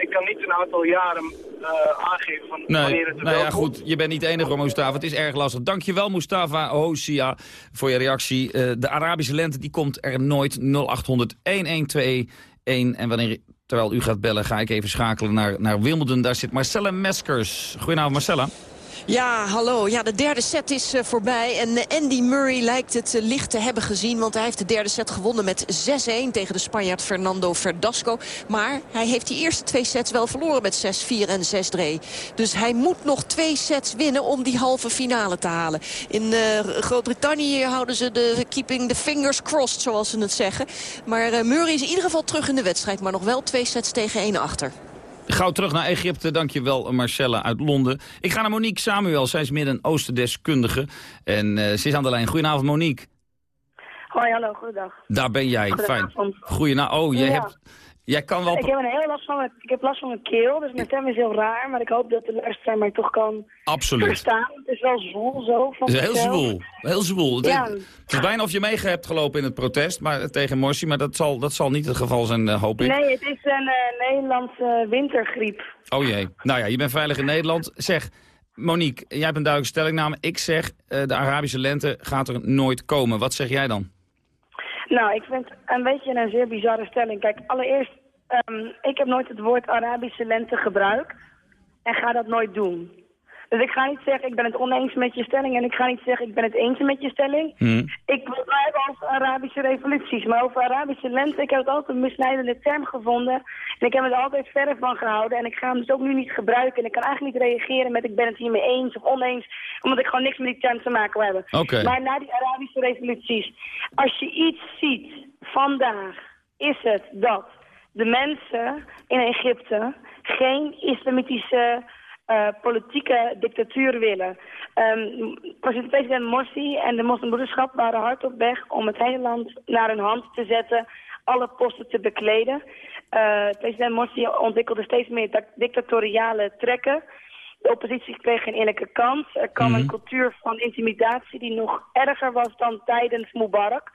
ik kan niet een aantal jaren eh, aangeven van wanneer Nee, het nou ja, goed. Je bent niet de enige, hoor, Mustafa. Het is erg lastig. Dankjewel, Mustafa Hosia, voor je reactie. Eh, de Arabische lente die komt er nooit. 0800 1121. En wanneer, terwijl u gaat bellen, ga ik even schakelen naar, naar Wimbledon. Daar zit Marcella Meskers. Goedenavond, Marcella. Ja, hallo. Ja, de derde set is eh, voorbij. En eh, Andy Murray lijkt het eh, licht te hebben gezien. Want hij heeft de derde set gewonnen met 6-1 tegen de Spanjaard Fernando Verdasco. Maar hij heeft die eerste twee sets wel verloren met 6-4 en 6-3. Dus hij moet nog twee sets winnen om die halve finale te halen. In Groot-Brittannië houden ze de keeping the fingers crossed, zoals ze het zeggen. Maar Murray is in ieder geval terug in de wedstrijd. Maar nog wel twee sets tegen één achter. Gauw terug naar Egypte. Dankjewel, Marcella uit Londen. Ik ga naar Monique Samuel. Zij is Midden-Oostendeskundige. En eh, ze is aan de lijn. Goedenavond, Monique. Hoi, hallo, goedendag. Daar ben jij. Fijn. Goedenavond. Oh, Ja. hebt, jij kan wel... Ik heb, een heel last van mijn, ik heb last van mijn keel, dus mijn stem is heel raar. Maar ik hoop dat de luisteraar mij toch kan Absoluut. verstaan. Het is wel zwoel zo. Van Het is heel zwoel. Heel zwoel. Het, Ja. het is bijna of je mee hebt gelopen in het protest maar, tegen Morsi. Maar dat zal, dat zal niet het geval zijn, eh, hoop ik. Nee, het is een eh, Nederlandse wintergriep. Oh jee. Nou ja, je bent veilig in Nederland. Zeg, Monique, jij hebt een duidelijke stellingname. Ik zeg, eh, de Arabische lente gaat er nooit komen. Wat zeg jij dan? Nou, ik vind een beetje een zeer bizarre stelling. Kijk, allereerst, ehm, ik heb nooit het woord Arabische lente gebruikt. En ga dat nooit doen. Dus ik ga niet zeggen, ik ben het oneens met je stelling. En ik ga niet zeggen, ik ben het eens met je stelling. Ik wil het hebben over Arabische revoluties. Maar over Arabische lente, ik heb het altijd een misleidende term gevonden. En ik heb het er altijd verre van gehouden. En ik ga hem dus ook nu niet gebruiken. En ik kan eigenlijk niet reageren met ik ben het hiermee eens of oneens. Omdat ik gewoon niks met die term te maken wil hebben. Maar na die Arabische revoluties. Als je iets ziet vandaag, is het dat de mensen in Egypte geen islamitische eh, politieke dictatuur willen. Ehm, president- Morsi en de moslimbroederschap waren hard op weg om het hele land naar hun hand te zetten, alle posten te bekleden. Eh, president Morsi ontwikkelde steeds meer dictatoriale trekken. De oppositie kreeg geen eerlijke kans. Er kwam een cultuur van intimidatie die nog erger was dan tijdens Mubarak.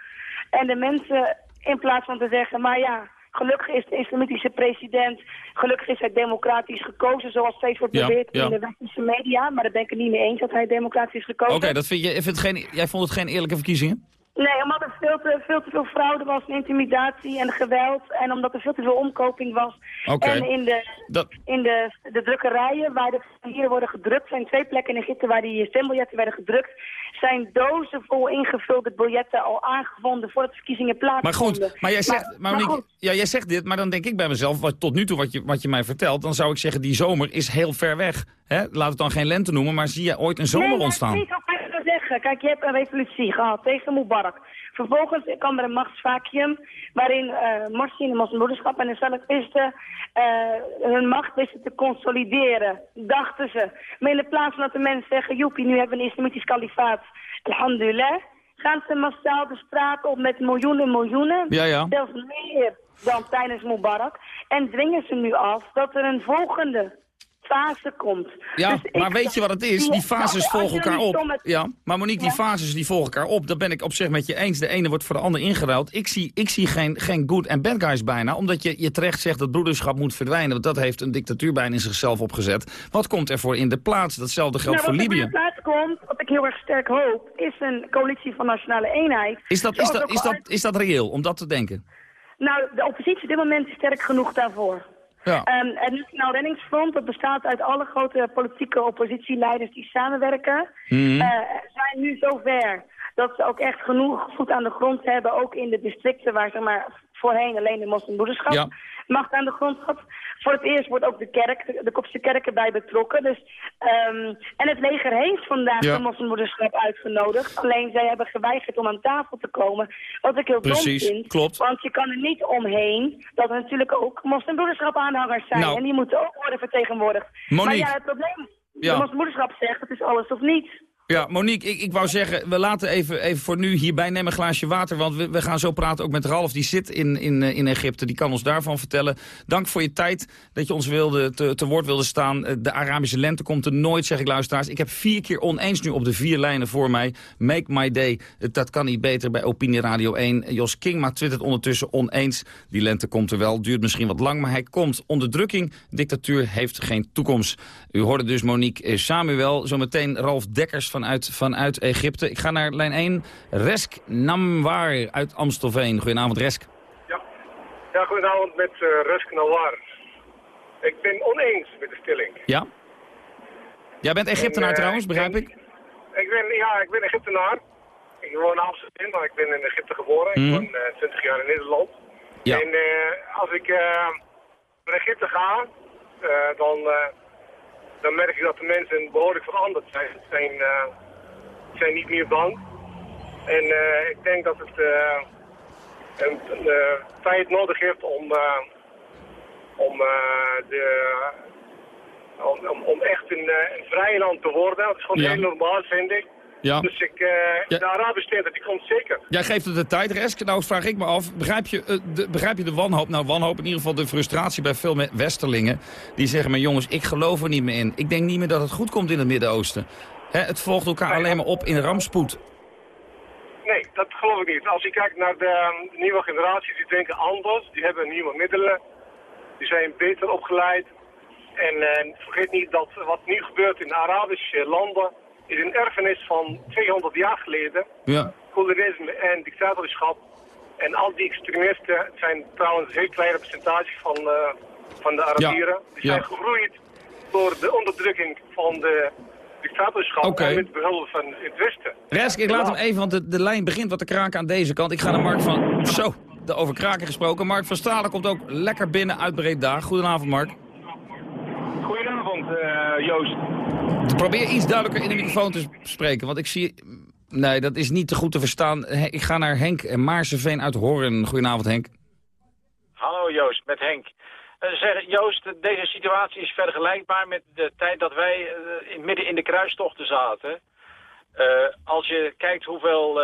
En de mensen, in plaats van te zeggen, maar ja, gelukkig is de islamitische president, gelukkig is hij democratisch gekozen, zoals steeds wordt beweerd ja. in de westerse media. Maar daar ben ik het niet mee eens dat hij democratisch is gekozen. Oké, dat vind je, je vindt geen, jij vond het geen eerlijke verkiezingen? Nee, omdat er veel te, veel te veel fraude was en intimidatie en geweld. En omdat er veel te veel omkoping was. En in, de, Dat- in de, de drukkerijen waar de hier worden gedrukt, zijn twee plekken in Egypte waar die stembiljetten werden gedrukt, zijn dozen vol ingevulde biljetten al aangevonden voordat de verkiezingen Maar plaatsvonden. goed, maar jij zegt, maar Monique, ja, jij zegt dit, maar dan denk ik bij mezelf, wat, tot nu toe wat je, wat je mij vertelt, dan zou ik zeggen, die zomer is heel ver weg. Hè? Laat het dan geen lente noemen, maar zie je ooit een zomer nee, maar ontstaan? Zeggen. Kijk, je hebt een revolutie gehad tegen Mubarak. Vervolgens kwam er een machtsvacuum waarin uh, Morsi en de moslimbroederschap en de salafisten uh, hun macht wisten te consolideren, dachten ze. Maar in de plaats van dat de mensen zeggen, joepie, nu hebben we een islamitisch kalifaat, alhamdulillah, gaan ze massaal de straat op met miljoenen, miljoenen, ja, ja. zelfs meer dan tijdens Mubarak, en dwingen ze nu af dat er een volgende fase komt. Ja, Dus maar weet je wat het is? Die fases volgen elkaar op. Ja, maar Monique, die fases die volgen elkaar op. Daar ben ik op zich met je eens. De ene wordt voor de ander ingeruild. Ik zie, ik zie geen, geen good en bad guys bijna. Omdat je, je terecht zegt dat broederschap moet verdwijnen. Want dat heeft een dictatuur bijna in zichzelf opgezet. Wat komt er voor in de plaats? Datzelfde geldt Nou, voor wat er Libië. in plaats komt, wat ik heel erg sterk hoop, is een coalitie van nationale eenheid. Is dat, is, dat, is, dat, is dat reëel om dat te denken? Nou, de oppositie op dit moment is sterk genoeg daarvoor. Ja. Ehm, het Nationaal Reddingsfront, dat bestaat uit alle grote politieke oppositieleiders die samenwerken, Mhm. eh, zijn nu zover dat ze ook echt genoeg voet aan de grond hebben, ook in de districten waar zeg maar, voorheen alleen de moslimbroederschap Ja. macht aan de grond had. Voor het eerst wordt ook de kerk, de, de kopse kerk erbij betrokken. Dus, ehm, en het leger heeft vandaag Ja. de moslimbroederschap uitgenodigd. Alleen zij hebben geweigerd om aan tafel te komen. Wat ik heel Precies, dom vind. klopt. Want je kan er niet omheen dat er natuurlijk ook moslimbroederschap aanhangers zijn. Nou. En die moeten ook worden vertegenwoordigd. Monique. Maar ja, het probleem, Ja. de moslimbroederschap zegt het is alles of niets. Ja, Monique, ik, ik wou zeggen, we laten even, even voor nu hierbij nemen een glaasje water. Want we, gaan zo praten ook met Ralf, die zit in, in, eh, in Egypte. Die kan ons daarvan vertellen. Dank voor je tijd dat je ons wilde, te, te woord wilde staan. Eh, De Arabische lente komt er nooit, zeg ik luisteraars. Ik heb vier keer oneens nu op de vier lijnen voor mij. Make my day. Eh, Dat kan niet beter bij Opinie Radio 1. Jos Kingma twittert ondertussen oneens. Die lente komt er wel, duurt misschien wat lang, maar hij komt. Onderdrukking, dictatuur heeft geen toekomst. U hoorde dus Monique Samuel, zometeen Ralf Dekkers vanuit, vanuit Egypte. Ik ga naar lijn 1, Resk Namwar uit Amstelveen. Goedenavond Resk. Ja, goedenavond met uh, Rusk Nawar. Ik ben oneens met de stelling. Ja? Jij bent Egyptenaar En, eh, trouwens, begrijp ik? Ik ben, ja, ik ben Egyptenaar. Ik woon in Amsterdam, maar ik ben in Egypte geboren. Mhm. Ik woon eh, 20 jaar in Nederland. Ja. En eh, als ik eh, naar Egypte ga, eh, dan, eh, dan merk ik dat de mensen behoorlijk veranderd zijn. Ze zijn, eh, zijn niet meer bang. En eh, ik denk dat het eh, een, tijd nodig heeft om, om, de, om, om, echt een, een vrij land te worden. Dat is gewoon Ja. heel normaal, vind ik. Ja. Dus ik, Ja. de Arabische steden, die komt zeker. Jij geeft het de tijd, Resk. Nou vraag ik me af, begrijp je, eh, de, begrijp je de wanhoop? Nou, wanhoop in ieder geval de frustratie bij veel Westerlingen. Die zeggen, maar jongens, ik geloof er niet meer in. Ik denk niet meer dat het goed komt in het Midden-Oosten. Hè, Het volgt elkaar alleen maar op in rampspoed. Nee, dat geloof ik niet. Als je kijkt naar de eh, nieuwe generaties, die denken anders. Die hebben nieuwe middelen. Die zijn beter opgeleid. En eh, vergeet niet dat wat nu gebeurt in de Arabische landen... is een erfenis van 200 jaar geleden. Ja. En dictatorschap. En al die extremisten het zijn trouwens een heel kleine percentage van, eh, van de Arabieren. Die Ja. zijn gegroeid door de onderdrukking van de dictatorschap en met behulp van het Westen. Resk, ik laat hem even, want de, de lijn begint wat te kraken aan deze kant. Ik ga naar Mark van... Zo, de over kraken gesproken. Mark van Stralen komt ook lekker binnen uit Breda. Goedenavond, Mark. Goedenavond, eh, Joost. Probeer iets duidelijker in de microfoon te spreken, want ik zie... Nee, dat is niet te goed te verstaan. Ik ga naar Henk Maarseveen uit Hoorn. Goedenavond, Henk. Hallo Joost, met Henk. Eh, zeg, Joost, deze situatie is vergelijkbaar met de tijd dat wij eh, in- midden in de kruistochten zaten. Eh, als je kijkt hoeveel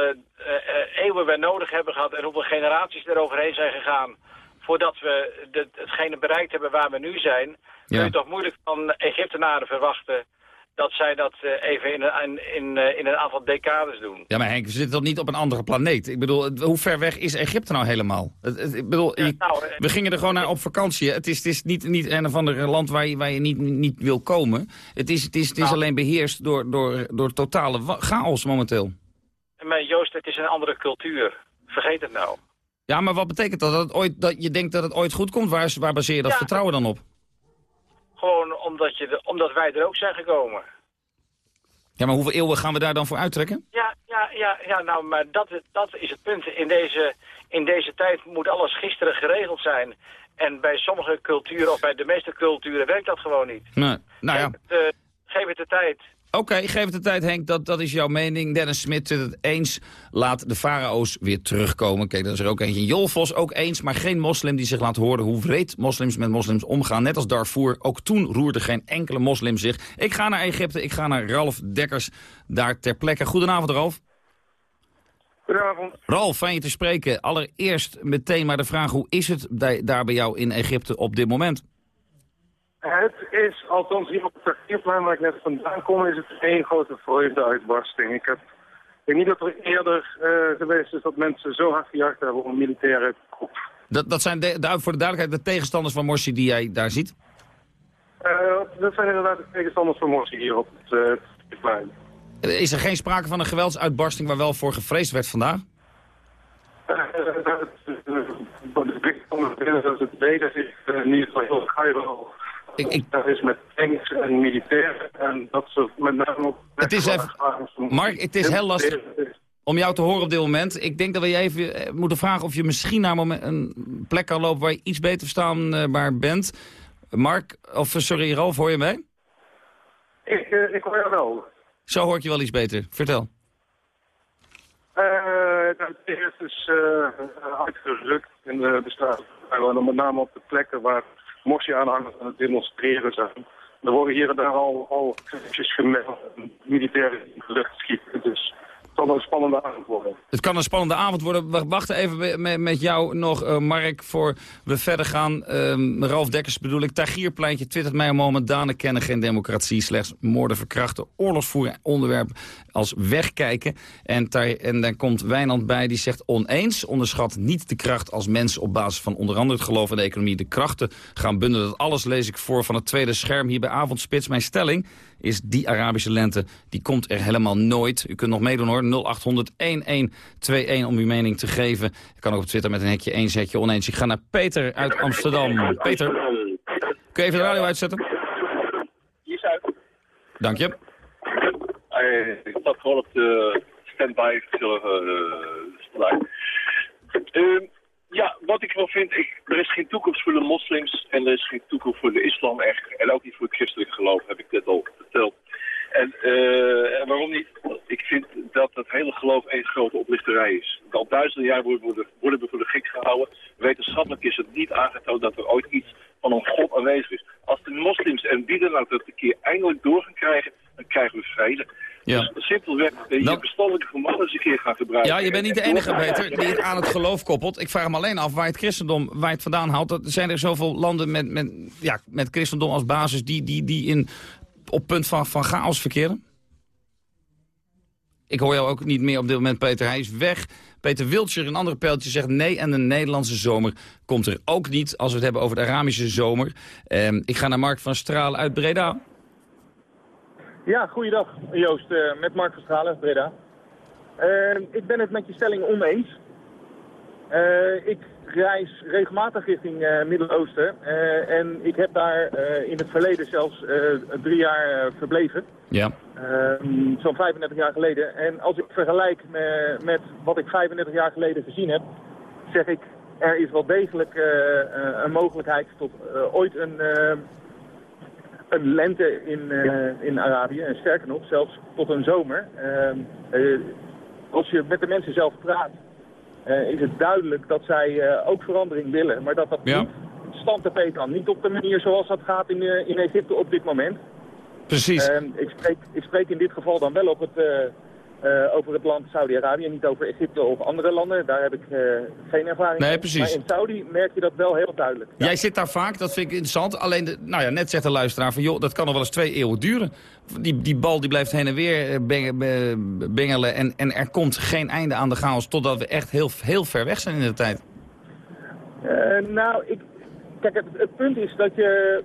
eeuwen we nodig hebben gehad en hoeveel generaties er overheen zijn gegaan voordat we de, hetgene bereikt hebben waar we nu zijn, kun je toch moeilijk van Egyptenaren verwachten dat zij dat eh, even in een, in, eh, in een aantal decades doen. Ja, maar Henk, we zitten toch niet op een andere planeet? Ik bedoel, hoe ver weg is Egypte nou helemaal? Ik bedoel, je- nou, eh, we gingen er gewoon naar op vakantie. Het is, het is niet, niet een of ander land waar je, waar je niet, niet wil komen. Het is, het is, het is Nou. alleen beheerst door, door, door totale chaos momenteel. Maar Joost, het is een andere cultuur. Vergeet het nou. Ja, maar wat betekent dat? Dat, het ooit, dat je denkt dat het ooit goed komt? Waar, waar baseer je dat Ja. vertrouwen dan op? Gewoon omdat, je de, omdat wij er ook zijn gekomen. Ja, maar hoeveel eeuwen gaan we daar dan voor uittrekken? Ja, ja, ja, ja nou, maar dat, dat is het punt. In deze, in deze tijd moet alles gisteren geregeld zijn. En bij sommige culturen, of bij de meeste culturen, werkt dat gewoon niet. Nee. Nou ja, Eh, het de tijd. Oké, geef het de tijd Henk, dat, dat is jouw mening. Dennis Smit zit het eens, laat de farao's weer terugkomen. Kijk, dat is er ook eentje. Jolfos ook eens, maar geen moslim die zich laat horen... hoe wreed moslims met moslims omgaan. Net als Darfur, ook toen roerde geen enkele moslim zich. Ik ga naar Egypte, ik ga naar Ralf Dekkers, daar ter plekke. Goedenavond, Ralf. Goedenavond. Ralf, fijn je te spreken. Allereerst meteen maar de vraag, hoe is het daar bij jou in Egypte op dit moment? Het is, althans hier op het parkeerplein waar ik net vandaan kom, is het één grote vreugdeuitbarsting. Ik heb ik denk niet dat er eerder eh, geweest is dat mensen zo hard gejaagd hebben om een militaire kop. Dat, dat zijn de, de- voor de duidelijkheid de tegenstanders van Morsi die jij daar ziet? Eh, dat zijn inderdaad de tegenstanders van Morsi hier op het eh, parkeerplein. Is er geen sprake van een geweldsuitbarsting waar wel voor gevreesd werd vandaag? Eh, dat eh, van het is, eh, niet zo heel Cairo. Dat is met tanks en militairen en dat ze met name. Het is even... Mark, het is heel lastig om jou te horen op dit moment. Ik denk dat we je even eh, moeten vragen of je misschien naar een plek kan lopen waar je iets beter verstaanbaar bent. Mark, of eh, sorry Ralf, hoor je mij? Ik, eh, ik hoor jou wel. Zo hoor ik je wel iets beter. Vertel. Eh, nou, het is eh, uitgerukt in de. En dan met name op de plekken waar Morsi-aanhangers aan het demonstreren zijn. Er worden hier en daar al, al gemeld. Militairen die in. Dus het wel een spannende avond worden. Het kan een spannende avond worden. We wachten even met- jou nog, eh, Mark, voor we verder gaan. Ehm, Ralf Dekkers bedoel ik. Tagierpleintje twittert mij moment. Danen kennen geen democratie. Slechts moorden, verkrachten, oorlogsvoeren. Onderwerp als wegkijken. En, daar, en dan komt Wijnand bij die zegt oneens. Onderschat niet de kracht als mens op basis van onder andere het geloof in de economie. De krachten gaan bundelen. Dat alles lees ik voor van het tweede scherm hier bij Avondspits. Mijn stelling is die Arabische lente, die komt er helemaal nooit. U kunt nog meedoen hoor, 0800-1121 om uw mening te geven. Je kan ook op Twitter met een hekje eens, hekje oneens. Ik ga naar Peter uit Amsterdam. Peter, kun je even de radio uitzetten? Hier zijn Dank je. Zat gewoon op de stand-by uh, ja, wat ik wel vind, ik, er is geen toekomst voor de moslims en er is geen toekomst voor de islam echt. En ook niet voor het christelijk geloof, heb ik net al verteld. En, eh, en waarom niet? Ik vind dat het hele geloof één grote oplichterij is. Al duizenden jaar worden, worden, we voor de gek gehouden. Wetenschappelijk is het niet aangetoond dat er ooit iets van een god aanwezig is. Als de moslims en dan ook dat een keer eindelijk door gaan krijgen, dan krijgen we vrede. Ja. Dus simpelweg eh, je verstandelijke vermogen eens een keer gaan gebruiken. Ja, je bent niet de En enige. Peter, die het aan het geloof koppelt. Ik vraag me alleen af waar het christendom, waar het vandaan haalt. Dat, zijn er zoveel landen met, met, ja, met christendom als basis die, die, die in, op punt van, van chaos verkeren? Ik hoor jou ook niet meer op dit moment, Peter. Hij is weg. Peter Wiltshire, een andere pijltje, zegt nee. En de Nederlandse zomer komt er ook niet, als we het hebben over de Arabische zomer. Ehm, ik ga naar Mark van Straal uit Breda. Ja, goeiedag Joost, eh, met Mark Verstralen, Breda. Eh, ik ben het met je stelling oneens. Eh, ik reis regelmatig richting eh Midden-Oosten en ik heb daar in het verleden zelfs drie jaar verbleven. Ja. Ehm, Zo'n 35 jaar geleden. En als ik vergelijk me- met wat ik 35 jaar geleden gezien heb, zeg ik, er is wel degelijk een mogelijkheid tot ooit een, een lente in, eh, in Arabië. En sterker nog, zelfs tot een zomer. Ehm, eh, als je met de mensen zelf praat, eh, is het duidelijk dat zij ook verandering willen. Maar dat dat Ja. niet stand te kan. Niet op de manier zoals dat gaat in, in Egypte op dit moment. Precies. Ehm, ik, spreek, ik spreek in dit geval dan wel op het, eh, over het land Saudi-Arabië, niet over Egypte of andere landen. Daar heb ik eh, geen ervaring Nee, mee. precies. Maar in Saudi merk je dat wel heel duidelijk. Jij zit daar vaak, dat vind ik interessant. Alleen, de, nou ja, net zegt de luisteraar van... joh, dat kan nog wel eens twee eeuwen duren. Die, die bal die blijft heen en weer eh, beng- be- bengelen... En, en er komt geen einde aan de chaos... totdat we echt heel, heel ver weg zijn in de tijd. Nou, ik, kijk, het, het punt is dat je,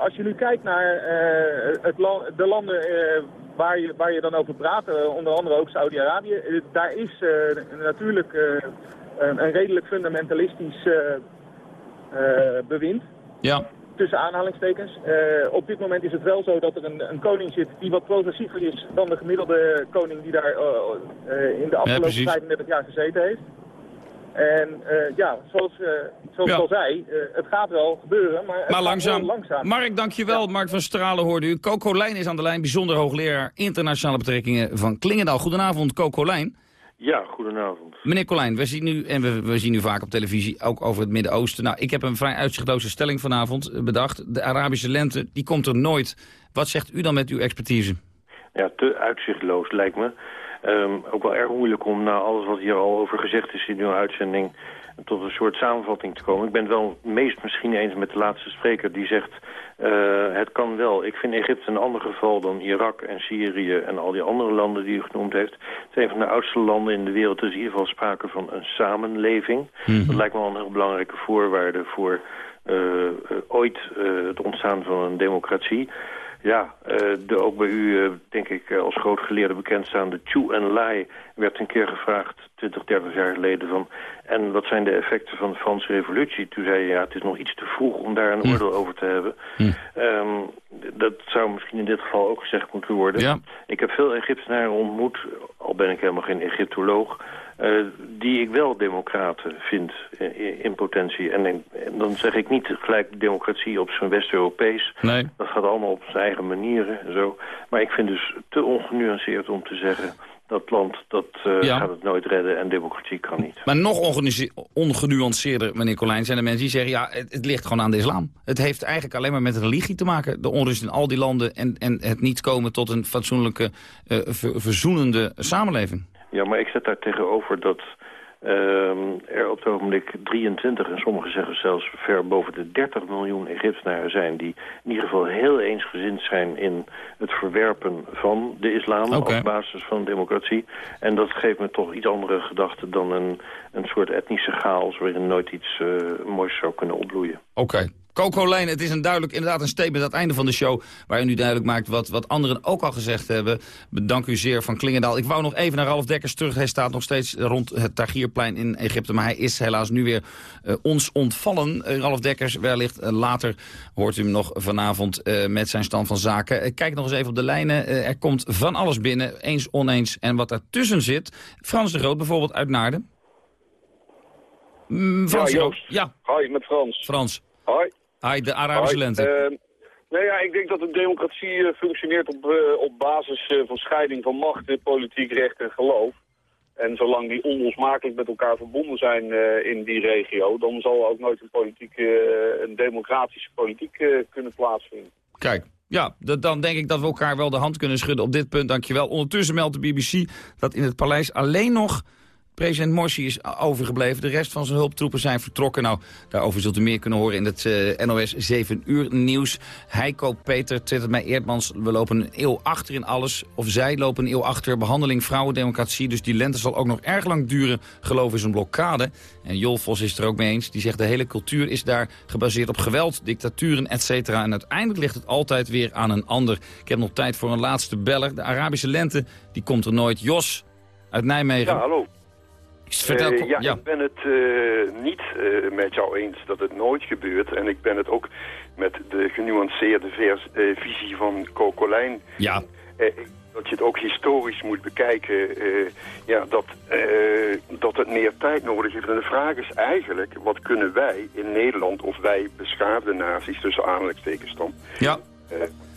als je nu kijkt naar eh, het de landen eh, waar, je, waar je dan over praat, eh, onder andere ook Saudi-Arabië, eh, daar is eh, natuurlijk eh, een, een redelijk fundamentalistisch eh, eh, bewind. Ja. Tussen aanhalingstekens. Eh, op dit moment is het wel zo dat er een, een koning zit die wat progressiever is dan de gemiddelde koning die daar eh, eh, in de afgelopen precies. 35 jaar gezeten heeft. En eh, ja, zoals, eh, zoals Ja. ik al zei, eh, het gaat wel gebeuren, maar Maar langzaam. Mark, dankjewel. Mark van Stralen hoorde u. Coco Lijn is aan de lijn, bijzonder hoogleraar internationale betrekkingen van Klingendaal. Goedenavond, Coco Lijn. Ja, goedenavond. Meneer Colijn, we zien nu, en we, we zien u vaak op televisie, ook over het Midden-Oosten. Nou, ik heb een vrij uitzichtloze stelling vanavond bedacht. De Arabische lente, die komt er nooit. Wat zegt u dan met uw expertise? Ja, te uitzichtloos lijkt me. Ehm, ook wel erg moeilijk om na alles wat hier al over gezegd is in uw uitzending tot een soort samenvatting te komen. Ik ben het wel meest misschien eens met de laatste spreker die zegt eh, het kan wel. Ik vind Egypte een ander geval dan Irak en Syrië en al die andere landen die u genoemd heeft. Het is een van de oudste landen in de wereld. Er is in ieder geval sprake van een samenleving. Dat lijkt me wel een heel belangrijke voorwaarde voor eh, eh, ooit het ontstaan van een democratie. Ja, eh, de, ook bij u, eh, denk ik, eh, als groot geleerde bekendstaande Chu en Lai werd een keer gevraagd, 20, 30 jaar geleden, van... en wat zijn de effecten van de Franse revolutie? Toen zei je, ja, het is nog iets te vroeg om daar een oordeel over te hebben. Ehm, dat zou misschien in dit geval ook gezegd moeten worden. Ja. Ik heb veel Egyptenaren ontmoet, al ben ik helemaal geen Egyptoloog... eh, die ik wel democraten vind eh, in potentie. En, en dan zeg ik niet gelijk democratie op zijn West-Europees. Nee. Dat gaat allemaal op zijn eigen manieren en zo. Maar ik vind dus te ongenuanceerd om te zeggen... dat land dat eh, Ja. gaat het nooit redden en democratie kan niet. Maar nog ongenuance- ongenuanceerder, meneer Colijn, zijn er mensen die zeggen... ja, het, het ligt gewoon aan de islam. Het heeft eigenlijk alleen maar met religie te maken. De onrust in al die landen en, en het niet komen tot een fatsoenlijke, ver- verzoenende samenleving. Ja, maar ik zet daar tegenover dat ehm, er op het ogenblik 23... en sommigen zeggen zelfs ver boven de 30 miljoen Egyptenaren zijn... die in ieder geval heel eensgezind zijn in het verwerpen van de islam... Als basis van democratie. En dat geeft me toch iets andere gedachten dan een, een soort etnische chaos... waarin nooit iets eh, moois zou kunnen opbloeien. Oké. Coco Lijn, het is een duidelijk, inderdaad een statement aan het einde van de show... waar u nu duidelijk maakt wat, wat anderen ook al gezegd hebben. Bedank u zeer van Klingendaal. Ik wou nog even naar Ralf Dekkers terug. Hij staat nog steeds rond het Tagierplein in Egypte... maar hij is helaas nu weer eh, ons ontvallen. Eh, Ralf Dekkers, wellicht eh, later hoort u hem nog vanavond... met zijn stand van zaken. Kijk nog eens even op de lijnen. Er komt van alles binnen, eens oneens. En wat daartussen zit, Frans de Groot bijvoorbeeld uit Naarden. Mm, Frans Ja. Joost. Ja, Hoi, met Frans. Frans. Hoi. Hi, de Arabische Hoi. lente. Eh, nee, ja, ik denk dat een democratie eh, functioneert op, eh, op basis eh, van scheiding van macht, eh, politiek recht en geloof. En zolang die onlosmakelijk met elkaar verbonden zijn in die regio, dan zal er ook nooit een, een democratische politiek kunnen plaatsvinden. Kijk, ja, dan denk ik dat we elkaar wel de hand kunnen schudden op dit punt. Dankjewel. Ondertussen meldt de BBC dat in het paleis alleen nog president Morsi is overgebleven. De rest van zijn hulptroepen zijn vertrokken. Nou, daarover zult u meer kunnen horen in het eh, NOS 7 uur nieuws. Heiko Peter twittert mij Eerdmans. We lopen een eeuw achter in alles. Of zij lopen een eeuw achter. Behandeling vrouwendemocratie. Dus die lente zal ook nog erg lang duren. Geloof is een blokkade. En Jol Vos is er ook mee eens. Die zegt de hele cultuur is daar gebaseerd op geweld, dictaturen, et cetera. En uiteindelijk ligt het altijd weer aan een ander. Ik heb nog tijd voor een laatste beller. De Arabische lente, die komt er nooit. Jos uit Nijmegen. Ja, hallo. Vertel, Eh, ja, ja. ik ben het eh, niet eh, met jou eens dat het nooit gebeurt. En ik ben het ook met de genuanceerde vers, visie van Kokolijn. Ja. Dat je het ook historisch moet bekijken. ja, dat, dat het meer tijd nodig heeft. En de vraag is eigenlijk, wat kunnen wij in Nederland, of wij beschaafde naties, tussen aanhalingstekens dan... Ja.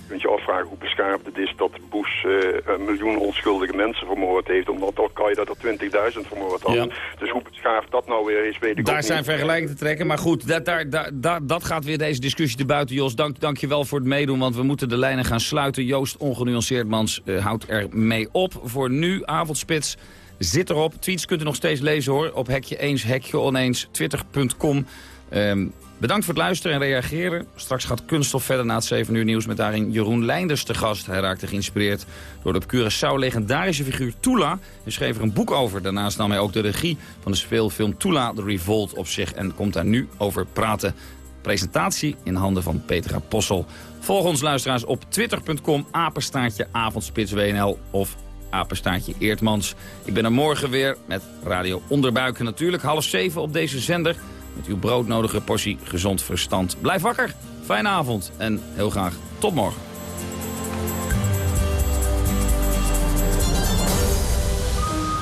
Je kunt je afvragen hoe beschaafd het is dat Bush eh, een miljoen onschuldige mensen vermoord heeft. Omdat Al-Qaeda er 20.000 vermoord had. Ja. Dus hoe beschaafd dat nou weer is, weet ik Daar zijn niet. vergelijkingen te trekken. Maar goed, dat, daar, daar, daar, dat gaat weer deze discussie te buiten. Jos, dank, dank je wel voor het meedoen, want we moeten de lijnen gaan sluiten. Joost Ongenuanceerdmans eh, houdt er mee op. Voor nu, avondspits zit erop. Tweets kunt u nog steeds lezen hoor. Op hekje eens, hekje oneens, twitter.com. Ehm, bedankt voor het luisteren en reageren. Straks gaat Kunststof verder na het 7 uur nieuws... met daarin Jeroen Leinders te gast. Hij raakte geïnspireerd door de op Curaçao legendarische figuur Tula... en schreef er een boek over. Daarnaast nam hij ook de regie van de speelfilm Tula, The Revolt, op zich... en komt daar nu over praten. Presentatie in handen van Petra Possel. Volg ons luisteraars op twitter.com, apenstaartje avondspits WNL of apenstaartje Eertmans. Ik ben er morgen weer met Radio Onderbuiken natuurlijk. Half zeven op deze zender met uw broodnodige portie gezond verstand. Blijf wakker, fijne avond en heel graag tot morgen.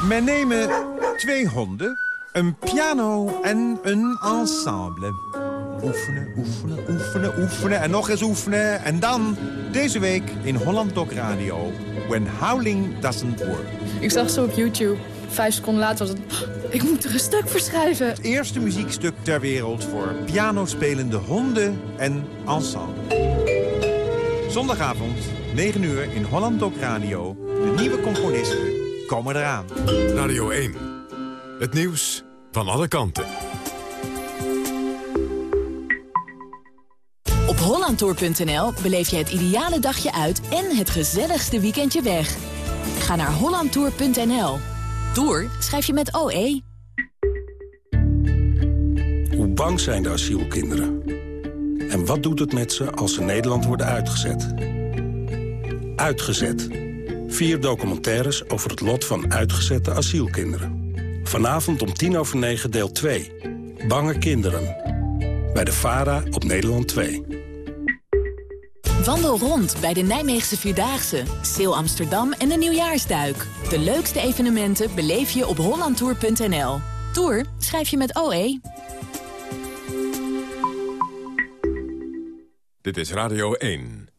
Men nemen twee honden, Een piano en een ensemble. Oefenen, oefenen, oefenen, oefenen en nog eens oefenen. En dan, deze week in Holland Doc Radio. When Howling Doesn't Work. Ik zag ze op YouTube. Vijf seconden later was het... Ik moet er een stuk voor schrijven. Het eerste muziekstuk ter wereld voor pianospelende honden en ensemble. Zondagavond, 9 uur in Holland Doc Radio. De nieuwe componisten komen eraan. Radio 1. Het nieuws van alle kanten. Op hollandtour.nl beleef je het ideale dagje uit en het gezelligste weekendje weg. Ga naar hollandtour.nl. Tour schrijf je met OE. Hoe bang zijn de asielkinderen? En wat doet het met ze als ze Nederland worden uitgezet? Uitgezet. Vier documentaires over het lot van uitgezette asielkinderen. Vanavond om tien over negen deel 2. Bange kinderen. Bij de VARA op Nederland 2. Wandel rond bij de Nijmeegse Vierdaagse, Seel Amsterdam en de Nieuwjaarsduik. De leukste evenementen beleef je op hollandtour.nl. Tour schrijf je met OE. Dit is Radio 1.